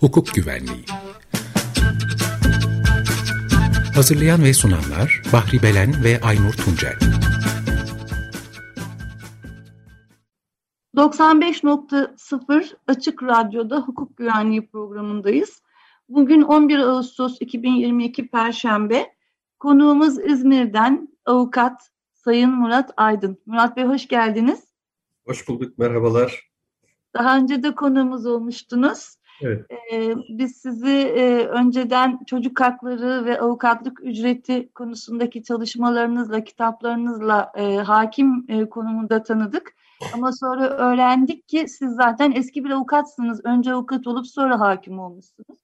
Hukuk Güvenliği Hazırlayan ve sunanlar Bahri Belen ve Aynur Tuncel 95.0 Açık Radyo'da hukuk güvenliği programındayız. Bugün 11 Ağustos 2022 Perşembe. Konuğumuz İzmir'den avukat Sayın Murat Aydın. Murat Bey hoş geldiniz. Hoş bulduk, merhabalar. Daha önce de konuğumuz olmuştunuz. Evet. Ee, biz sizi e, önceden çocuk hakları ve avukatlık ücreti konusundaki çalışmalarınızla, kitaplarınızla e, hakim e, konumunda tanıdık. Ama sonra öğrendik ki siz zaten eski bir avukatsınız. Önce avukat olup sonra hakim olmuşsunuz.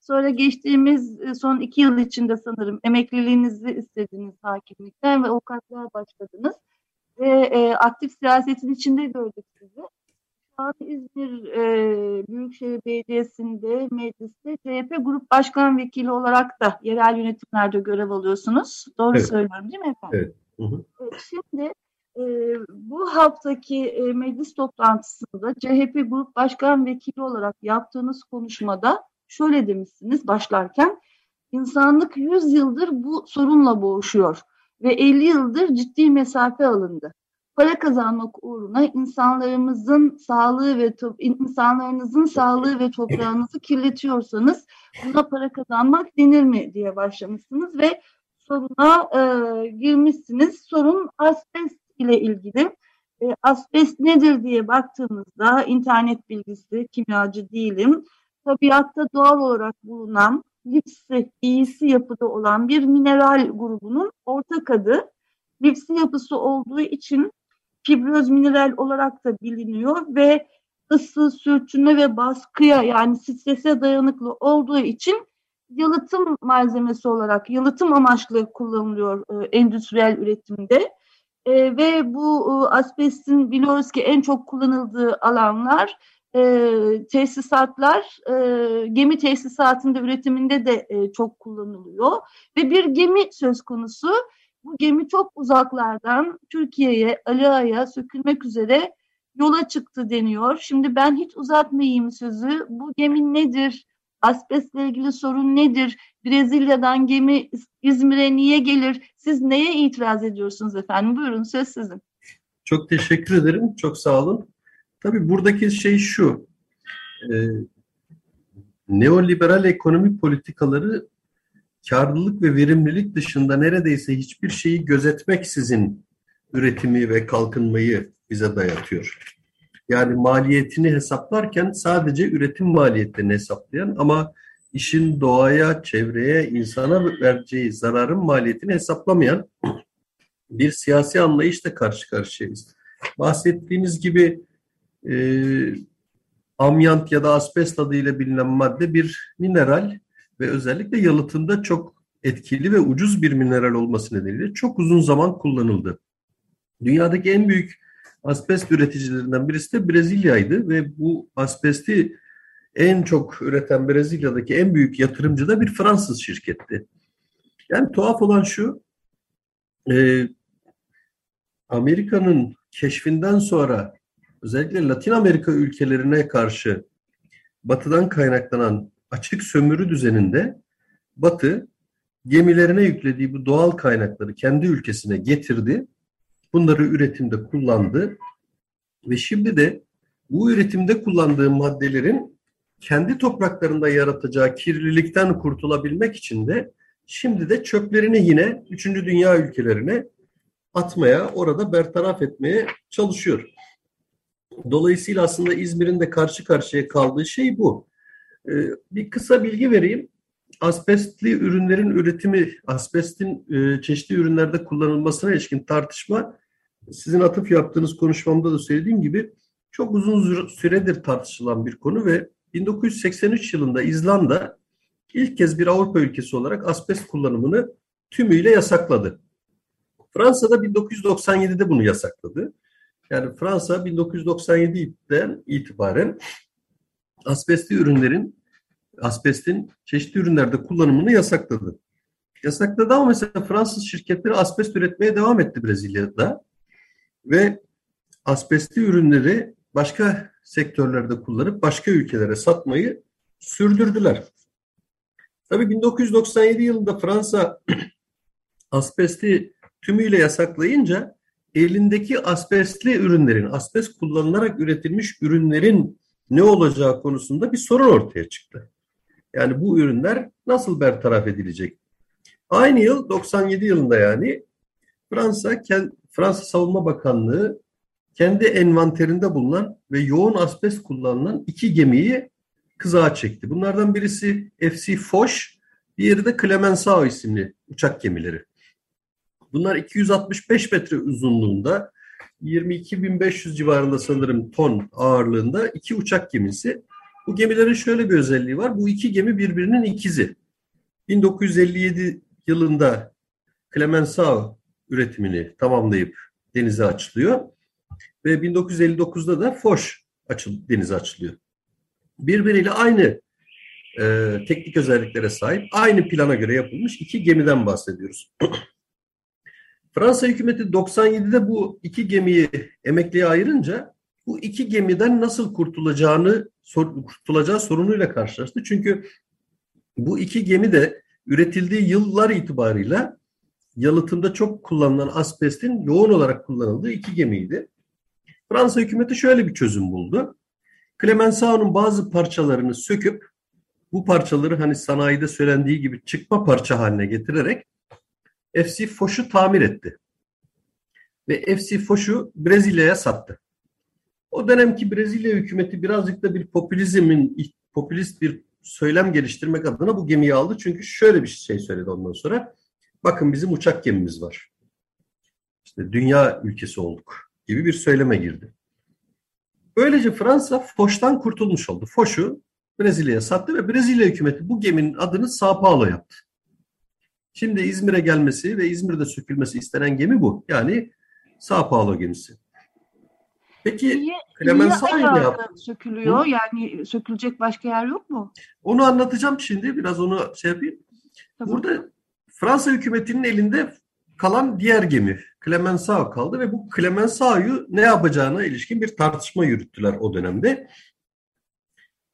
Sonra geçtiğimiz e, son iki yıl içinde sanırım emekliliğinizi istediniz hakimlikten ve avukatlığa başladınız. Ve e, aktif siyasetin içinde gördük sizi. Şu an İzmir e, Büyükşehir Belediyesi'nde, mecliste CHP Grup Başkan Vekili olarak da yerel yönetimlerde görev alıyorsunuz. Doğru evet. söylüyorum değil mi efendim? Evet. Hı hı. şimdi e, bu haftaki e, meclis toplantısında CHP Grup Başkan Vekili olarak yaptığınız konuşmada şöyle demişsiniz başlarken insanlık 100 yıldır bu sorunla boğuşuyor ve 50 yıldır ciddi mesafe alındı. Para kazanmak uğruna insanlarımızın sağlığı ve insanlarınızın sağlığı ve toprağınızı kirletiyorsanız buna para kazanmak denir mi diye başlamışsınız ve soruna e, girmişsiniz. Sorun asbest ile ilgili. E, asbest nedir diye baktığımızda internet bilgisi, kimyacı değilim tabiatta doğal olarak bulunan lipsi, iyisi yapıda olan bir mineral grubunun ortak adı. Lipsi yapısı olduğu için fibroz mineral olarak da biliniyor ve ısı, sürtünme ve baskıya yani strese dayanıklı olduğu için yalıtım malzemesi olarak, yalıtım amaçlı kullanılıyor e, endüstriyel üretimde. E, ve bu e, asbestin biliyoruz ki en çok kullanıldığı alanlar e, tesisatlar e, gemi tesisatında üretiminde de e, çok kullanılıyor ve bir gemi söz konusu. Bu gemi çok uzaklardan Türkiye'ye, Ali sökülmek üzere yola çıktı deniyor. Şimdi ben hiç uzatmayayım sözü. Bu gemi nedir? Asbestle ilgili sorun nedir? Brezilya'dan gemi İzmir'e niye gelir? Siz neye itiraz ediyorsunuz efendim? Buyurun söz sizin. Çok teşekkür ederim. Çok sağ olun. Tabii buradaki şey şu. E, neoliberal ekonomi politikaları karlılık ve verimlilik dışında neredeyse hiçbir şeyi gözetmeksizin üretimi ve kalkınmayı bize dayatıyor. Yani maliyetini hesaplarken sadece üretim maliyetlerini hesaplayan ama işin doğaya, çevreye, insana vereceği zararın maliyetini hesaplamayan bir siyasi anlayışla karşı karşıyayız. Bahsettiğiniz gibi e, amyant ya da asbest adıyla bilinen madde bir mineral ve özellikle yalıtımda çok etkili ve ucuz bir mineral olması nedeniyle çok uzun zaman kullanıldı. Dünyadaki en büyük asbest üreticilerinden birisi de Brezilya'ydı ve bu asbesti en çok üreten Brezilya'daki en büyük yatırımcı da bir Fransız şirketti. Yani tuhaf olan şu, e, Amerika'nın keşfinden sonra özellikle Latin Amerika ülkelerine karşı batıdan kaynaklanan açık sömürü düzeninde batı gemilerine yüklediği bu doğal kaynakları kendi ülkesine getirdi. Bunları üretimde kullandı ve şimdi de bu üretimde kullandığı maddelerin kendi topraklarında yaratacağı kirlilikten kurtulabilmek için de şimdi de çöplerini yine 3. dünya ülkelerine atmaya, orada bertaraf etmeye çalışıyor. Dolayısıyla aslında İzmir'in de karşı karşıya kaldığı şey bu. Ee, bir kısa bilgi vereyim. Asbestli ürünlerin üretimi, asbestin e, çeşitli ürünlerde kullanılmasına ilişkin tartışma sizin atıf yaptığınız konuşmamda da söylediğim gibi çok uzun süredir tartışılan bir konu ve 1983 yılında İzlanda ilk kez bir Avrupa ülkesi olarak asbest kullanımını tümüyle yasakladı. Fransa da 1997'de bunu yasakladı. Yani Fransa 1997'den itibaren asbestli ürünlerin asbestin çeşitli ürünlerde kullanımını yasakladı. Yasakladı ama mesela Fransız şirketleri asbest üretmeye devam etti Brezilya'da ve asbestli ürünleri başka sektörlerde kullanıp başka ülkelere satmayı sürdürdüler. Tabii 1997 yılında Fransa asbesti tümüyle yasaklayınca elindeki asbestli ürünlerin, asbest kullanılarak üretilmiş ürünlerin ne olacağı konusunda bir sorun ortaya çıktı. Yani bu ürünler nasıl bertaraf edilecek? Aynı yıl 97 yılında yani Fransa Fransa Savunma Bakanlığı kendi envanterinde bulunan ve yoğun asbest kullanılan iki gemiyi kızağa çekti. Bunlardan birisi FC Foch, diğeri de Clemenceau isimli uçak gemileri. Bunlar 265 metre uzunluğunda, 22.500 civarında sanırım ton ağırlığında iki uçak gemisi. Bu gemilerin şöyle bir özelliği var. Bu iki gemi birbirinin ikizi. 1957 yılında Clemenceau üretimini tamamlayıp denize açılıyor. Ve 1959'da da Foch açıl, denize açılıyor. Birbiriyle aynı e, teknik özelliklere sahip, aynı plana göre yapılmış iki gemiden bahsediyoruz. Fransa hükümeti 97'de bu iki gemiyi emekliye ayırınca bu iki gemiden nasıl kurtulacağını kurtulacağı sorunuyla karşılaştı. Çünkü bu iki gemi de üretildiği yıllar itibarıyla yalıtımda çok kullanılan asbestin yoğun olarak kullanıldığı iki gemiydi. Fransa hükümeti şöyle bir çözüm buldu. Clemenceau'nun bazı parçalarını söküp bu parçaları hani sanayide söylendiği gibi çıkma parça haline getirerek FC Foch'u tamir etti. Ve FC Foch'u Brezilya'ya sattı. O dönemki Brezilya hükümeti birazcık da bir popülizmin, popülist bir söylem geliştirmek adına bu gemiyi aldı. Çünkü şöyle bir şey söyledi ondan sonra. Bakın bizim uçak gemimiz var. İşte dünya ülkesi olduk gibi bir söyleme girdi. Böylece Fransa Foch'tan kurtulmuş oldu. Foch'u Brezilya'ya sattı ve Brezilya hükümeti bu geminin adını Sao Paulo yaptı. Şimdi İzmir'e gelmesi ve İzmir'de sökülmesi istenen gemi bu. Yani Sao Paulo gemisi. Peki niye, Clemenceau ne yaptı? sökülüyor? Hı? Yani sökülecek başka yer yok mu? Onu anlatacağım şimdi. Biraz onu şey yapayım. Tamam. Burada Fransa hükümetinin elinde kalan diğer gemi Clemenceau kaldı ve bu Clemenceau'yu ne yapacağına ilişkin bir tartışma yürüttüler o dönemde.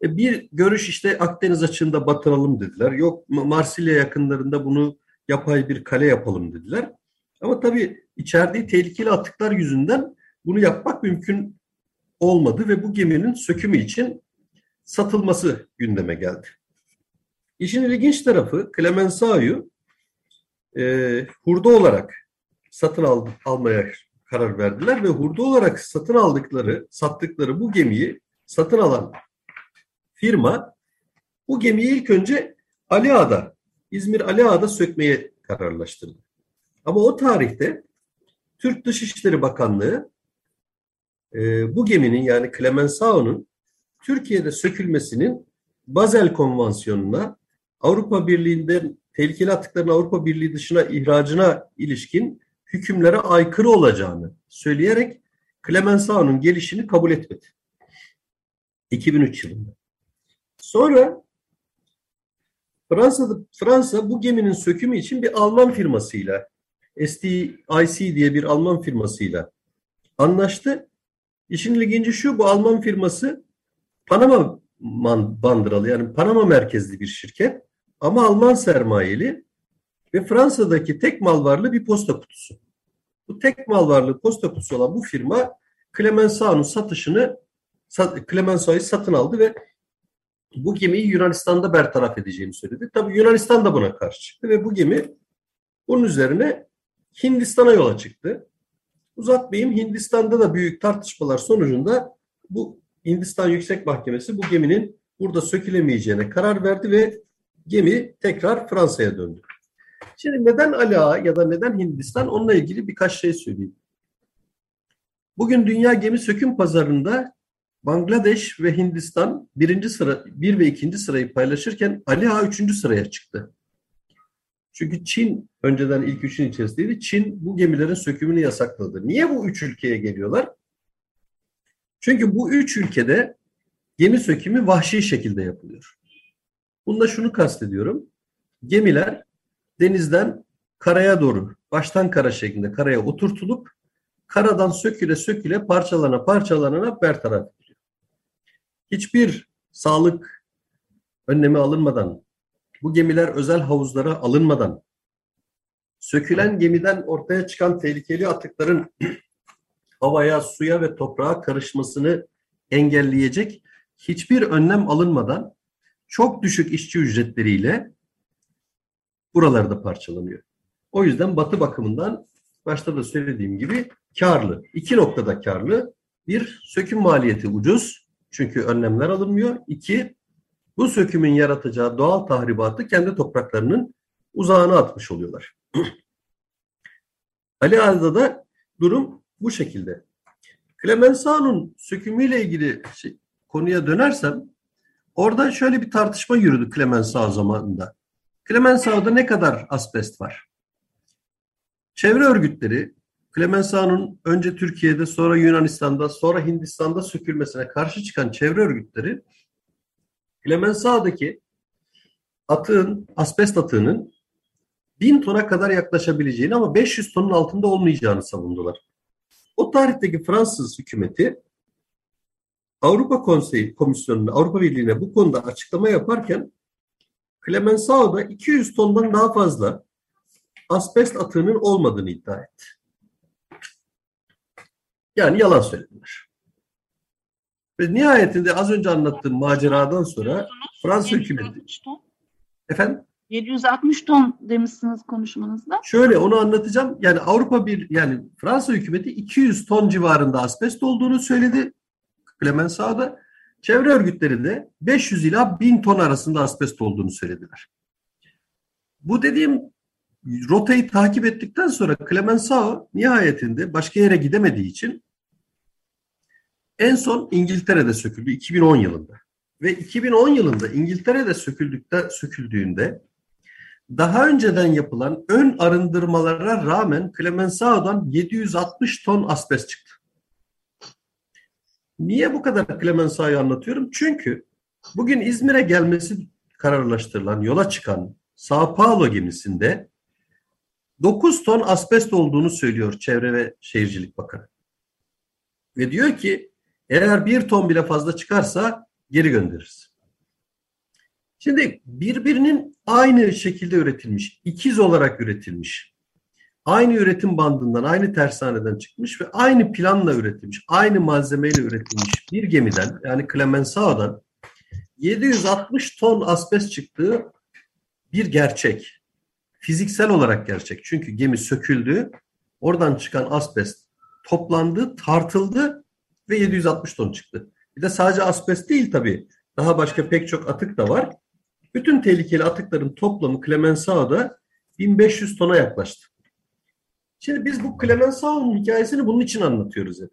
E, bir görüş işte Akdeniz açığında batıralım dediler. Yok Marsilya yakınlarında bunu yapay bir kale yapalım dediler. Ama tabii içerdiği tehlikeli atıklar yüzünden bunu yapmak mümkün olmadı ve bu geminin sökümü için satılması gündeme geldi. İşin ilginç tarafı Clemenceau'yu e, hurda olarak satın al, almaya karar verdiler ve hurda olarak satın aldıkları, sattıkları bu gemiyi satın alan firma bu gemiyi ilk önce Ali Ağa'da, İzmir Ali Ağa'da sökmeye kararlaştırdı. Ama o tarihte Türk Dışişleri Bakanlığı e, bu geminin yani Clemenceau'nun Türkiye'de sökülmesinin Basel Konvansiyonu'na Avrupa Birliği'nden tehlikeli atıkların Avrupa Birliği dışına ihracına ilişkin hükümlere aykırı olacağını söyleyerek Clemenceau'nun gelişini kabul etmedi. 2003 yılında. Sonra Fransa'da Fransa bu geminin sökümü için bir Alman firmasıyla STIC diye bir Alman firmasıyla anlaştı. İşin ilginci şu bu Alman firması Panama bandıralı yani Panama merkezli bir şirket ama Alman sermayeli ve Fransa'daki tek mal varlığı bir posta kutusu. Bu tek mal varlığı posta kutusu olan bu firma Clemenceau'nun satışını Clemenceau'yu satın aldı ve bu gemiyi Yunanistan'da bertaraf edeceğini söyledi. Tabii Yunanistan da buna karşı çıktı ve bu gemi bunun üzerine Hindistan'a yola çıktı. Uzatmayayım Hindistan'da da büyük tartışmalar sonucunda bu Hindistan Yüksek Mahkemesi bu geminin burada sökülemeyeceğine karar verdi ve gemi tekrar Fransa'ya döndü. Şimdi neden Ala ya da neden Hindistan onunla ilgili birkaç şey söyleyeyim. Bugün dünya gemi söküm pazarında Bangladeş ve Hindistan birinci sıra, bir ve ikinci sırayı paylaşırken Ali Ağa üçüncü sıraya çıktı. Çünkü Çin önceden ilk üçün içerisindeydi. Çin bu gemilerin sökümünü yasakladı. Niye bu üç ülkeye geliyorlar? Çünkü bu üç ülkede gemi sökümü vahşi şekilde yapılıyor. Bunda şunu kastediyorum. Gemiler denizden karaya doğru, baştan kara şeklinde karaya oturtulup karadan söküle söküle parçalana parçalana bertaraf. Hiçbir sağlık önlemi alınmadan, bu gemiler özel havuzlara alınmadan, sökülen gemiden ortaya çıkan tehlikeli atıkların havaya, suya ve toprağa karışmasını engelleyecek hiçbir önlem alınmadan çok düşük işçi ücretleriyle buralarda parçalanıyor. O yüzden batı bakımından başta da söylediğim gibi karlı. İki noktada karlı. Bir, söküm maliyeti ucuz. Çünkü önlemler alınmıyor. İki, bu sökümün yaratacağı doğal tahribatı kendi topraklarının uzağına atmış oluyorlar. Ali Ağa'da da durum bu şekilde. Clemenceau'nun sökümüyle ilgili şey, konuya dönersem orada şöyle bir tartışma yürüdü Clemenceau zamanında. Clemenceau'da ne kadar asbest var? Çevre örgütleri Clemenceau'nun önce Türkiye'de sonra Yunanistan'da sonra Hindistan'da sökülmesine karşı çıkan çevre örgütleri Clemenceau'daki atığın, asbest atığının bin tona kadar yaklaşabileceğini ama 500 tonun altında olmayacağını savundular. O tarihteki Fransız hükümeti Avrupa Konseyi Komisyonu'na, Avrupa Birliği'ne bu konuda açıklama yaparken Clemenceau'da 200 tondan daha fazla asbest atığının olmadığını iddia etti. Yani yalan söylediler. Ve nihayetinde az önce anlattığım maceradan sonra Fransa hükümeti... Efendim? 760 ton demişsiniz konuşmanızda. Şöyle onu anlatacağım. Yani Avrupa bir yani Fransa hükümeti 200 ton civarında asbest olduğunu söyledi. Clemenceau'da çevre örgütleri de 500 ila 1000 ton arasında asbest olduğunu söylediler. Bu dediğim rotayı takip ettikten sonra Clemenceau nihayetinde başka yere gidemediği için en son İngiltere'de söküldü 2010 yılında. Ve 2010 yılında İngiltere'de söküldükte, söküldüğünde daha önceden yapılan ön arındırmalara rağmen Clemenceau'dan 760 ton asbest çıktı. Niye bu kadar Clemenceau'yu anlatıyorum? Çünkü bugün İzmir'e gelmesi kararlaştırılan, yola çıkan Sao Paulo gemisinde 9 ton asbest olduğunu söylüyor Çevre ve Şehircilik Bakanı. Ve diyor ki eğer bir ton bile fazla çıkarsa geri göndeririz. Şimdi birbirinin aynı şekilde üretilmiş, ikiz olarak üretilmiş, aynı üretim bandından, aynı tersaneden çıkmış ve aynı planla üretilmiş, aynı malzemeyle üretilmiş bir gemiden yani Clemenceau'dan 760 ton asbest çıktığı bir gerçek. Fiziksel olarak gerçek. Çünkü gemi söküldü, oradan çıkan asbest toplandı, tartıldı ve 760 ton çıktı. Bir de sadece asbest değil tabii. Daha başka pek çok atık da var. Bütün tehlikeli atıkların toplamı Clemenceau'da 1500 tona yaklaştı. Şimdi biz bu Clemenceau'nun hikayesini bunun için anlatıyoruz hep.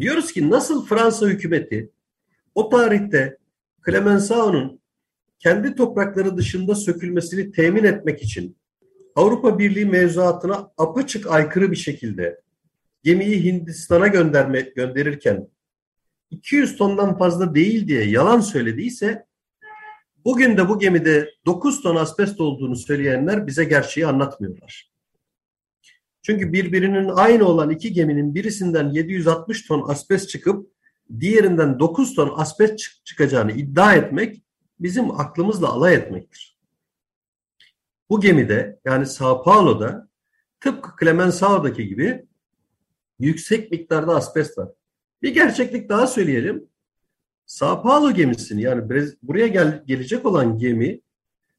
Diyoruz ki nasıl Fransa hükümeti o tarihte Clemenceau'nun kendi toprakları dışında sökülmesini temin etmek için Avrupa Birliği mevzuatına apaçık aykırı bir şekilde gemiyi Hindistan'a gönderme, gönderirken 200 tondan fazla değil diye yalan söylediyse bugün de bu gemide 9 ton asbest olduğunu söyleyenler bize gerçeği anlatmıyorlar. Çünkü birbirinin aynı olan iki geminin birisinden 760 ton asbest çıkıp diğerinden 9 ton asbest çıkacağını iddia etmek bizim aklımızla alay etmektir. Bu gemide yani Sao Paulo'da tıpkı Clemenceau'daki gibi yüksek miktarda asbest var. Bir gerçeklik daha söyleyelim. Sao Paulo gemisini yani buraya gel, gelecek olan gemi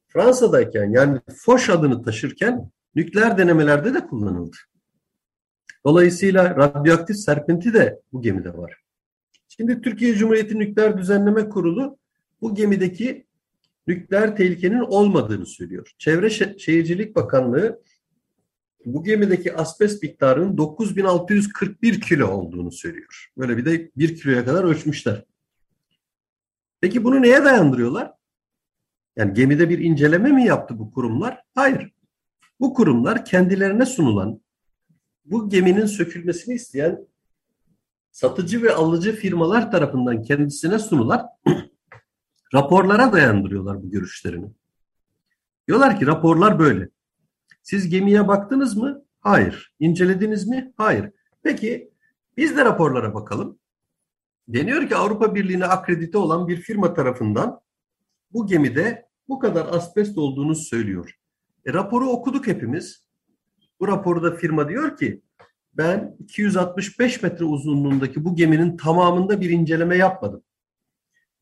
Fransa'dayken yani Foch adını taşırken nükleer denemelerde de kullanıldı. Dolayısıyla radyoaktif serpinti de bu gemide var. Şimdi Türkiye Cumhuriyeti Nükleer Düzenleme Kurulu bu gemideki nükleer tehlikenin olmadığını söylüyor. Çevre Şehircilik Bakanlığı bu gemideki asbest miktarının 9641 kilo olduğunu söylüyor. Böyle bir de 1 kiloya kadar ölçmüşler. Peki bunu neye dayandırıyorlar? Yani gemide bir inceleme mi yaptı bu kurumlar? Hayır. Bu kurumlar kendilerine sunulan bu geminin sökülmesini isteyen satıcı ve alıcı firmalar tarafından kendisine sunulan raporlara dayandırıyorlar bu görüşlerini. Diyorlar ki raporlar böyle. Siz gemiye baktınız mı? Hayır. İncelediniz mi? Hayır. Peki biz de raporlara bakalım. Deniyor ki Avrupa Birliği'ne akredite olan bir firma tarafından bu gemide bu kadar asbest olduğunu söylüyor. E, raporu okuduk hepimiz. Bu raporda firma diyor ki ben 265 metre uzunluğundaki bu geminin tamamında bir inceleme yapmadım.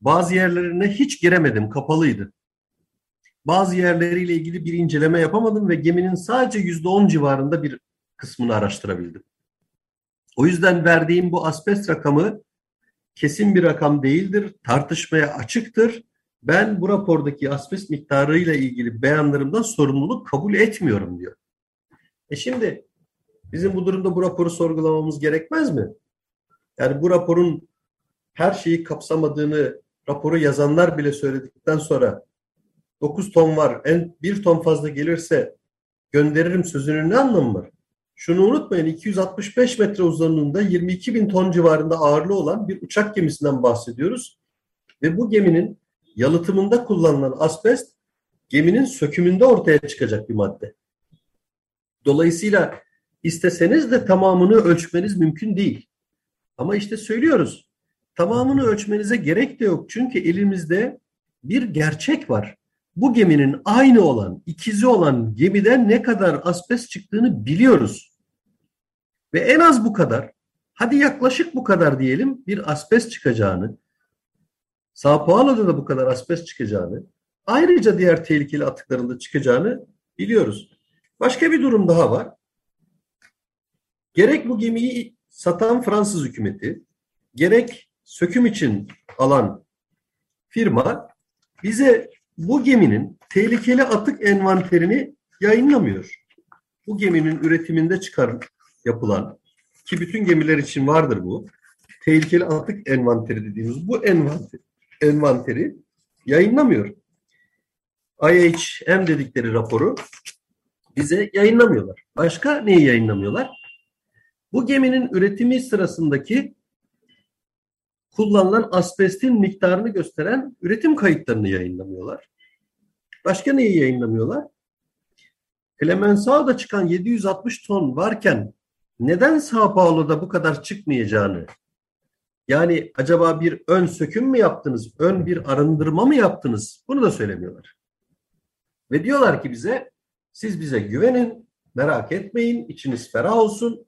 Bazı yerlerine hiç giremedim, kapalıydı. Bazı yerleriyle ilgili bir inceleme yapamadım ve geminin sadece %10 civarında bir kısmını araştırabildim. O yüzden verdiğim bu asbest rakamı kesin bir rakam değildir, tartışmaya açıktır. Ben bu rapordaki asbest miktarıyla ilgili beyanlarımdan sorumluluk kabul etmiyorum diyor. E şimdi bizim bu durumda bu raporu sorgulamamız gerekmez mi? Yani bu raporun her şeyi kapsamadığını raporu yazanlar bile söyledikten sonra 9 ton var, en 1 ton fazla gelirse gönderirim sözünün ne anlamı var? Şunu unutmayın 265 metre uzunluğunda 22 bin ton civarında ağırlığı olan bir uçak gemisinden bahsediyoruz. Ve bu geminin yalıtımında kullanılan asbest geminin sökümünde ortaya çıkacak bir madde. Dolayısıyla isteseniz de tamamını ölçmeniz mümkün değil. Ama işte söylüyoruz. Tamamını ölçmenize gerek de yok. Çünkü elimizde bir gerçek var. Bu geminin aynı olan, ikizi olan gemiden ne kadar asbest çıktığını biliyoruz. Ve en az bu kadar, hadi yaklaşık bu kadar diyelim bir asbest çıkacağını, Sao Paulo'da da bu kadar asbest çıkacağını, ayrıca diğer tehlikeli atıklarında çıkacağını biliyoruz. Başka bir durum daha var. Gerek bu gemiyi satan Fransız hükümeti, gerek söküm için alan firma bize bu geminin tehlikeli atık envanterini yayınlamıyor. Bu geminin üretiminde çıkar yapılan ki bütün gemiler için vardır bu. Tehlikeli atık envanteri dediğimiz bu envanter, envanteri yayınlamıyor. IHM dedikleri raporu bize yayınlamıyorlar. Başka neyi yayınlamıyorlar? Bu geminin üretimi sırasındaki kullanılan asbestin miktarını gösteren üretim kayıtlarını yayınlamıyorlar. Başka neyi yayınlamıyorlar? Clemenceau'da çıkan 760 ton varken neden Sao Paulo'da bu kadar çıkmayacağını yani acaba bir ön söküm mü yaptınız, ön bir arındırma mı yaptınız bunu da söylemiyorlar. Ve diyorlar ki bize siz bize güvenin, merak etmeyin, içiniz ferah olsun.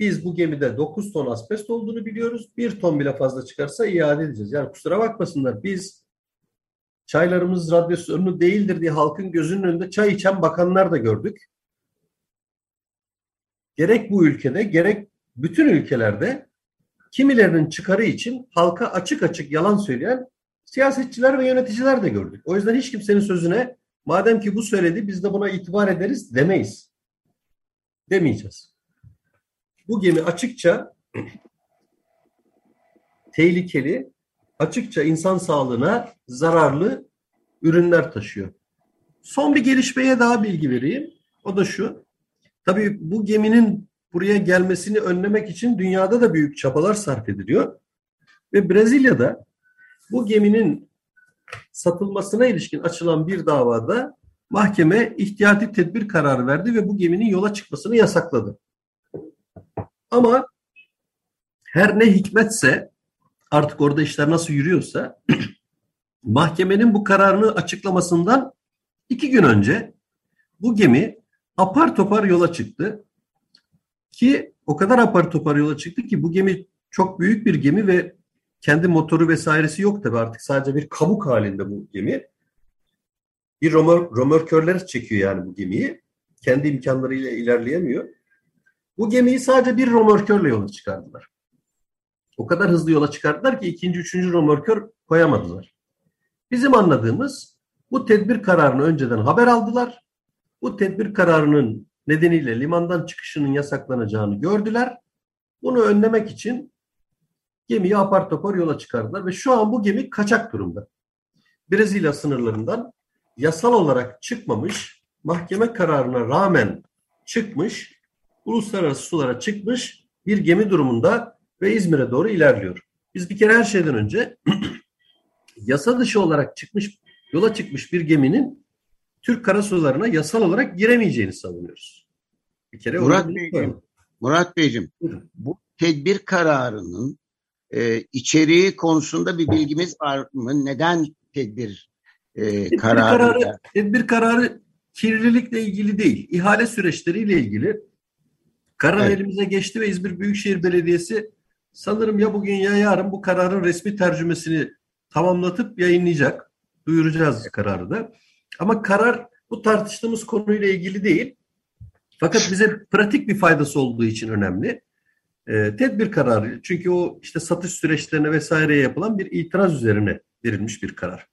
Biz bu gemide 9 ton asbest olduğunu biliyoruz. 1 ton bile fazla çıkarsa iade edeceğiz. Yani kusura bakmasınlar biz çaylarımız radyasyonlu değildir diye halkın gözünün önünde çay içen bakanlar da gördük. Gerek bu ülkede gerek bütün ülkelerde kimilerinin çıkarı için halka açık açık yalan söyleyen siyasetçiler ve yöneticiler de gördük. O yüzden hiç kimsenin sözüne madem ki bu söyledi biz de buna itibar ederiz demeyiz. Demeyeceğiz. Bu gemi açıkça tehlikeli, açıkça insan sağlığına zararlı ürünler taşıyor. Son bir gelişmeye daha bilgi vereyim. O da şu. Tabii bu geminin buraya gelmesini önlemek için dünyada da büyük çabalar sarf ediliyor. Ve Brezilya'da bu geminin satılmasına ilişkin açılan bir davada mahkeme ihtiyati tedbir kararı verdi ve bu geminin yola çıkmasını yasakladı. Ama her ne hikmetse artık orada işler nasıl yürüyorsa mahkemenin bu kararını açıklamasından iki gün önce bu gemi apar topar yola çıktı. Ki o kadar apar topar yola çıktı ki bu gemi çok büyük bir gemi ve kendi motoru vesairesi yok tabi artık sadece bir kabuk halinde bu gemi. Bir romör, romörkörler çekiyor yani bu gemiyi. Kendi imkanlarıyla ilerleyemiyor. Bu gemiyi sadece bir romörkörle yola çıkardılar. O kadar hızlı yola çıkardılar ki ikinci, üçüncü romörkör koyamadılar. Bizim anladığımız bu tedbir kararını önceden haber aldılar. Bu tedbir kararının nedeniyle limandan çıkışının yasaklanacağını gördüler. Bunu önlemek için gemiyi apar topar yola çıkardılar ve şu an bu gemi kaçak durumda. Brezilya sınırlarından yasal olarak çıkmamış, mahkeme kararına rağmen çıkmış, uluslararası sulara çıkmış bir gemi durumunda ve İzmir'e doğru ilerliyor. Biz bir kere her şeyden önce yasa dışı olarak çıkmış, yola çıkmış bir geminin Türk karasularına yasal olarak giremeyeceğini savunuyoruz. Bir kere Murat Beyciğim, Murat Beyciğim bu tedbir kararının e, içeriği konusunda bir bilgimiz var mı? Neden tedbir e, Tedbir kararı. kararı, tedbir kararı kirlilikle ilgili değil, ihale süreçleriyle ilgili. Karar Evet. elimize geçti ve İzmir Büyükşehir Belediyesi sanırım ya bugün ya yarın bu kararın resmi tercümesini tamamlatıp yayınlayacak. Duyuracağız kararı da. Ama karar bu tartıştığımız konuyla ilgili değil. Fakat bize pratik bir faydası olduğu için önemli. Ee, tedbir kararı. Çünkü o işte satış süreçlerine vesaireye yapılan bir itiraz üzerine verilmiş bir karar.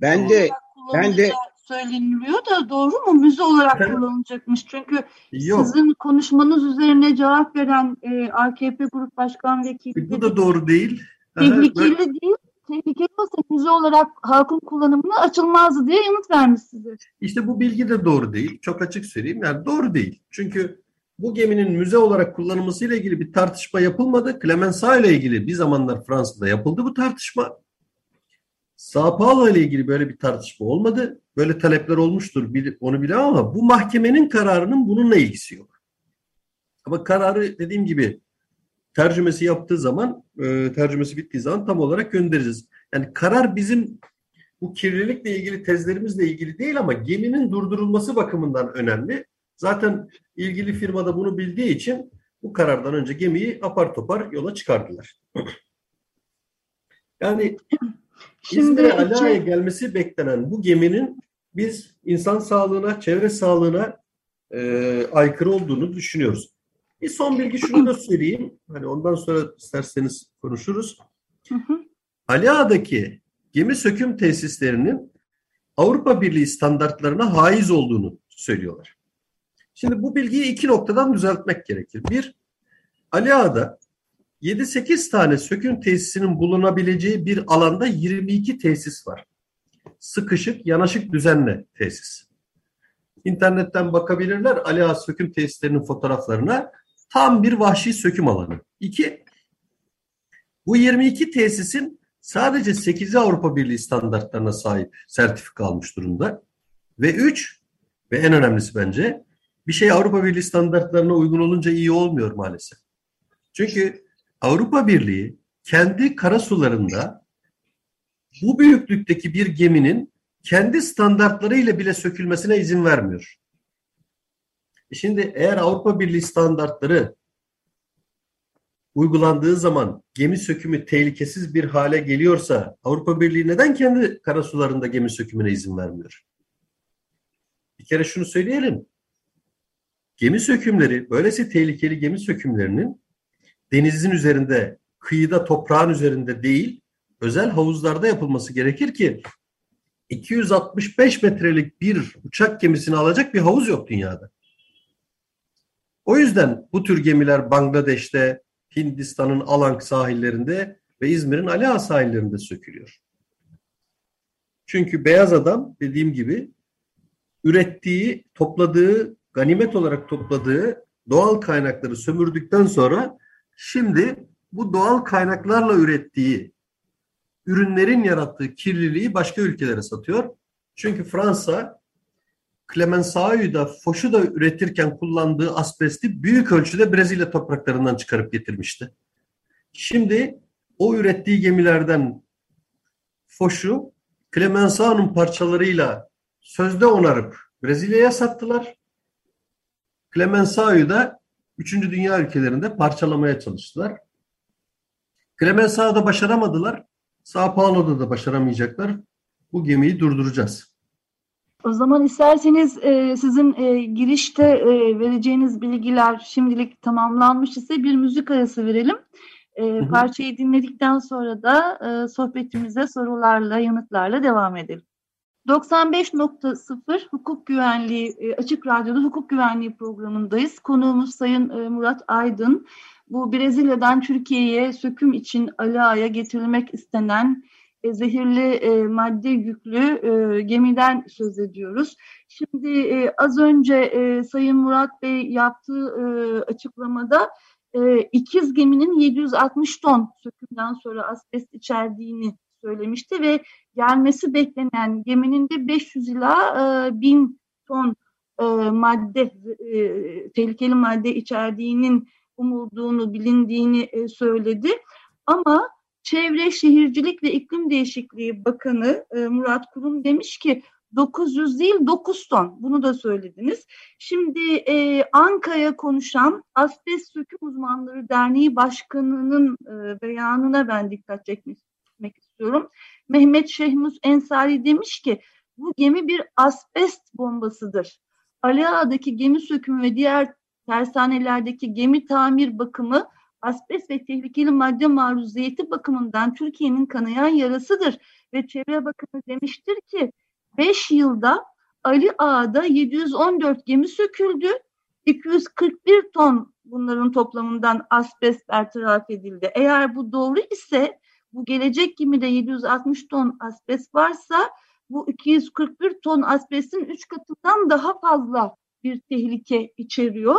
Ben de ben de söyleniliyor da doğru mu? Müze olarak kullanılacakmış. Çünkü Yok. sizin konuşmanız üzerine cevap veren e, AKP Grup Başkan Vekili Bu da doğru değil. Tehlikeli böyle- değil. Tehlikeli olsa müze olarak halkın kullanımına açılmazdı diye yanıt vermiş size. İşte bu bilgi de doğru değil. Çok açık söyleyeyim. Yani doğru değil. Çünkü bu geminin müze olarak kullanılmasıyla ilgili bir tartışma yapılmadı. Clemenceau ile ilgili bir zamanlar Fransa'da yapıldı bu tartışma. Sao Paulo ile ilgili böyle bir tartışma olmadı. Böyle talepler olmuştur onu bilemem ama bu mahkemenin kararının bununla ilgisi yok. Ama kararı dediğim gibi tercümesi yaptığı zaman, e, tercümesi bittiği zaman tam olarak göndereceğiz. Yani karar bizim bu kirlilikle ilgili tezlerimizle ilgili değil ama geminin durdurulması bakımından önemli. Zaten ilgili firmada bunu bildiği için bu karardan önce gemiyi apar topar yola çıkardılar. Yani Şimdi İzmir'e şey- gelmesi beklenen bu geminin biz insan sağlığına, çevre sağlığına e, aykırı olduğunu düşünüyoruz. Bir son bilgi şunu da söyleyeyim. Hani ondan sonra isterseniz konuşuruz. Hı hı. Ali Ağa'daki gemi söküm tesislerinin Avrupa Birliği standartlarına haiz olduğunu söylüyorlar. Şimdi bu bilgiyi iki noktadan düzeltmek gerekir. Bir, Ali Ağa'da 7-8 tane söküm tesisinin bulunabileceği bir alanda 22 tesis var. Sıkışık, yanaşık düzenle tesis. İnternetten bakabilirler Ali Ağa söküm tesislerinin fotoğraflarına. Tam bir vahşi söküm alanı. İki, bu 22 tesisin sadece 8'i Avrupa Birliği standartlarına sahip sertifika almış durumda. Ve 3 ve en önemlisi bence bir şey Avrupa Birliği standartlarına uygun olunca iyi olmuyor maalesef. Çünkü Avrupa Birliği kendi karasularında bu büyüklükteki bir geminin kendi standartlarıyla bile sökülmesine izin vermiyor. E Şimdi eğer Avrupa Birliği standartları uygulandığı zaman gemi sökümü tehlikesiz bir hale geliyorsa Avrupa Birliği neden kendi karasularında gemi sökümüne izin vermiyor? Bir kere şunu söyleyelim. Gemi sökümleri, böylesi tehlikeli gemi sökümlerinin denizin üzerinde, kıyıda, toprağın üzerinde değil, özel havuzlarda yapılması gerekir ki 265 metrelik bir uçak gemisini alacak bir havuz yok dünyada. O yüzden bu tür gemiler Bangladeş'te, Hindistan'ın Alang sahillerinde ve İzmir'in Ali Ağa sahillerinde sökülüyor. Çünkü beyaz adam dediğim gibi ürettiği, topladığı, ganimet olarak topladığı doğal kaynakları sömürdükten sonra şimdi bu doğal kaynaklarla ürettiği ürünlerin yarattığı kirliliği başka ülkelere satıyor. Çünkü Fransa Clemenceau'yu da Foş'u da üretirken kullandığı asbesti büyük ölçüde Brezilya topraklarından çıkarıp getirmişti. Şimdi o ürettiği gemilerden Foş'u Clemenceau'nun parçalarıyla sözde onarıp Brezilya'ya sattılar. Clemenceau'yu da 3. Dünya ülkelerinde parçalamaya çalıştılar. Clemenceau'da başaramadılar. Sao Paulo'da da başaramayacaklar. Bu gemiyi durduracağız. O zaman isterseniz e, sizin e, girişte e, vereceğiniz bilgiler şimdilik tamamlanmış ise bir müzik arası verelim. E, hı. parçayı dinledikten sonra da e, sohbetimize sorularla, yanıtlarla devam edelim. 95.0 Hukuk Güvenliği, e, Açık Radyo'da Hukuk Güvenliği programındayız. Konuğumuz Sayın e, Murat Aydın. Bu Brezilya'dan Türkiye'ye söküm için Ali Ağa'ya getirilmek istenen e, zehirli madde yüklü gemiden söz ediyoruz. Şimdi az önce Sayın Murat Bey yaptığı açıklamada e, ikiz geminin 760 ton sökümden sonra asbest içerdiğini söylemişti ve gelmesi beklenen geminin de 500 ila e, 1000 ton e, madde e, tehlikeli madde içerdiğinin umulduğunu bilindiğini e, söyledi. Ama Çevre, Şehircilik ve İklim Değişikliği Bakanı e, Murat Kurum demiş ki 900 değil 9 ton. Bunu da söylediniz. Şimdi e, Anka'ya konuşan Asbest Söküm Uzmanları Derneği Başkanı'nın e, beyanına ben dikkat çekmek istiyorum. Mehmet Şehmus Ensari demiş ki bu gemi bir asbest bombasıdır. Ali Ağa'daki gemi sökümü ve diğer tersanelerdeki gemi tamir bakımı asbest ve tehlikeli madde maruziyeti bakımından Türkiye'nin kanayan yarasıdır. Ve Çevre Bakanı demiştir ki 5 yılda Ali Ağa'da 714 gemi söküldü. 241 ton bunların toplamından asbest bertaraf edildi. Eğer bu doğru ise bu gelecek gemide 760 ton asbest varsa bu 241 ton asbestin 3 katından daha fazla bir tehlike içeriyor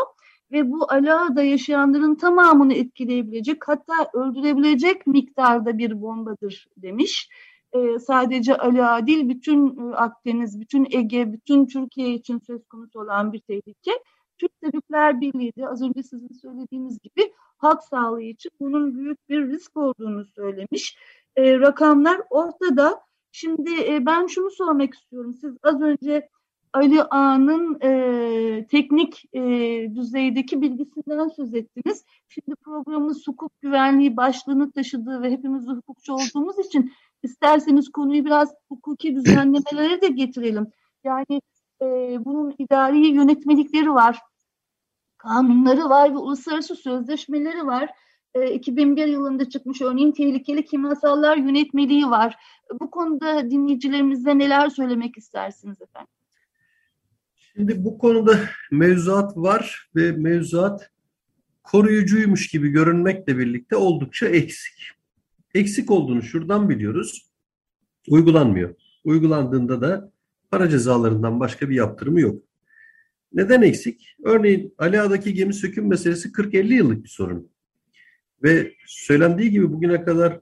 ve bu Ala'da yaşayanların tamamını etkileyebilecek hatta öldürebilecek miktarda bir bombadır demiş. Ee, sadece Ala değil bütün e, Akdeniz, bütün Ege, bütün Türkiye için söz konusu olan bir tehlike. Türk Tabipler Birliği de az önce sizin söylediğiniz gibi halk sağlığı için bunun büyük bir risk olduğunu söylemiş. E, rakamlar ortada. Şimdi e, ben şunu sormak istiyorum. Siz az önce Ali Ağa'nın e, teknik e, düzeydeki bilgisinden söz ettiniz. Şimdi programımız hukuk güvenliği başlığını taşıdığı ve hepimiz hukukçu olduğumuz için isterseniz konuyu biraz hukuki düzenlemelere de getirelim. Yani e, bunun idari yönetmelikleri var, kanunları var ve uluslararası sözleşmeleri var. E, 2001 yılında çıkmış örneğin tehlikeli kimyasallar yönetmeliği var. Bu konuda dinleyicilerimize neler söylemek istersiniz efendim? Şimdi bu konuda mevzuat var ve mevzuat koruyucuymuş gibi görünmekle birlikte oldukça eksik. Eksik olduğunu şuradan biliyoruz. Uygulanmıyor. Uygulandığında da para cezalarından başka bir yaptırımı yok. Neden eksik? Örneğin Ali gemi söküm meselesi 40-50 yıllık bir sorun. Ve söylendiği gibi bugüne kadar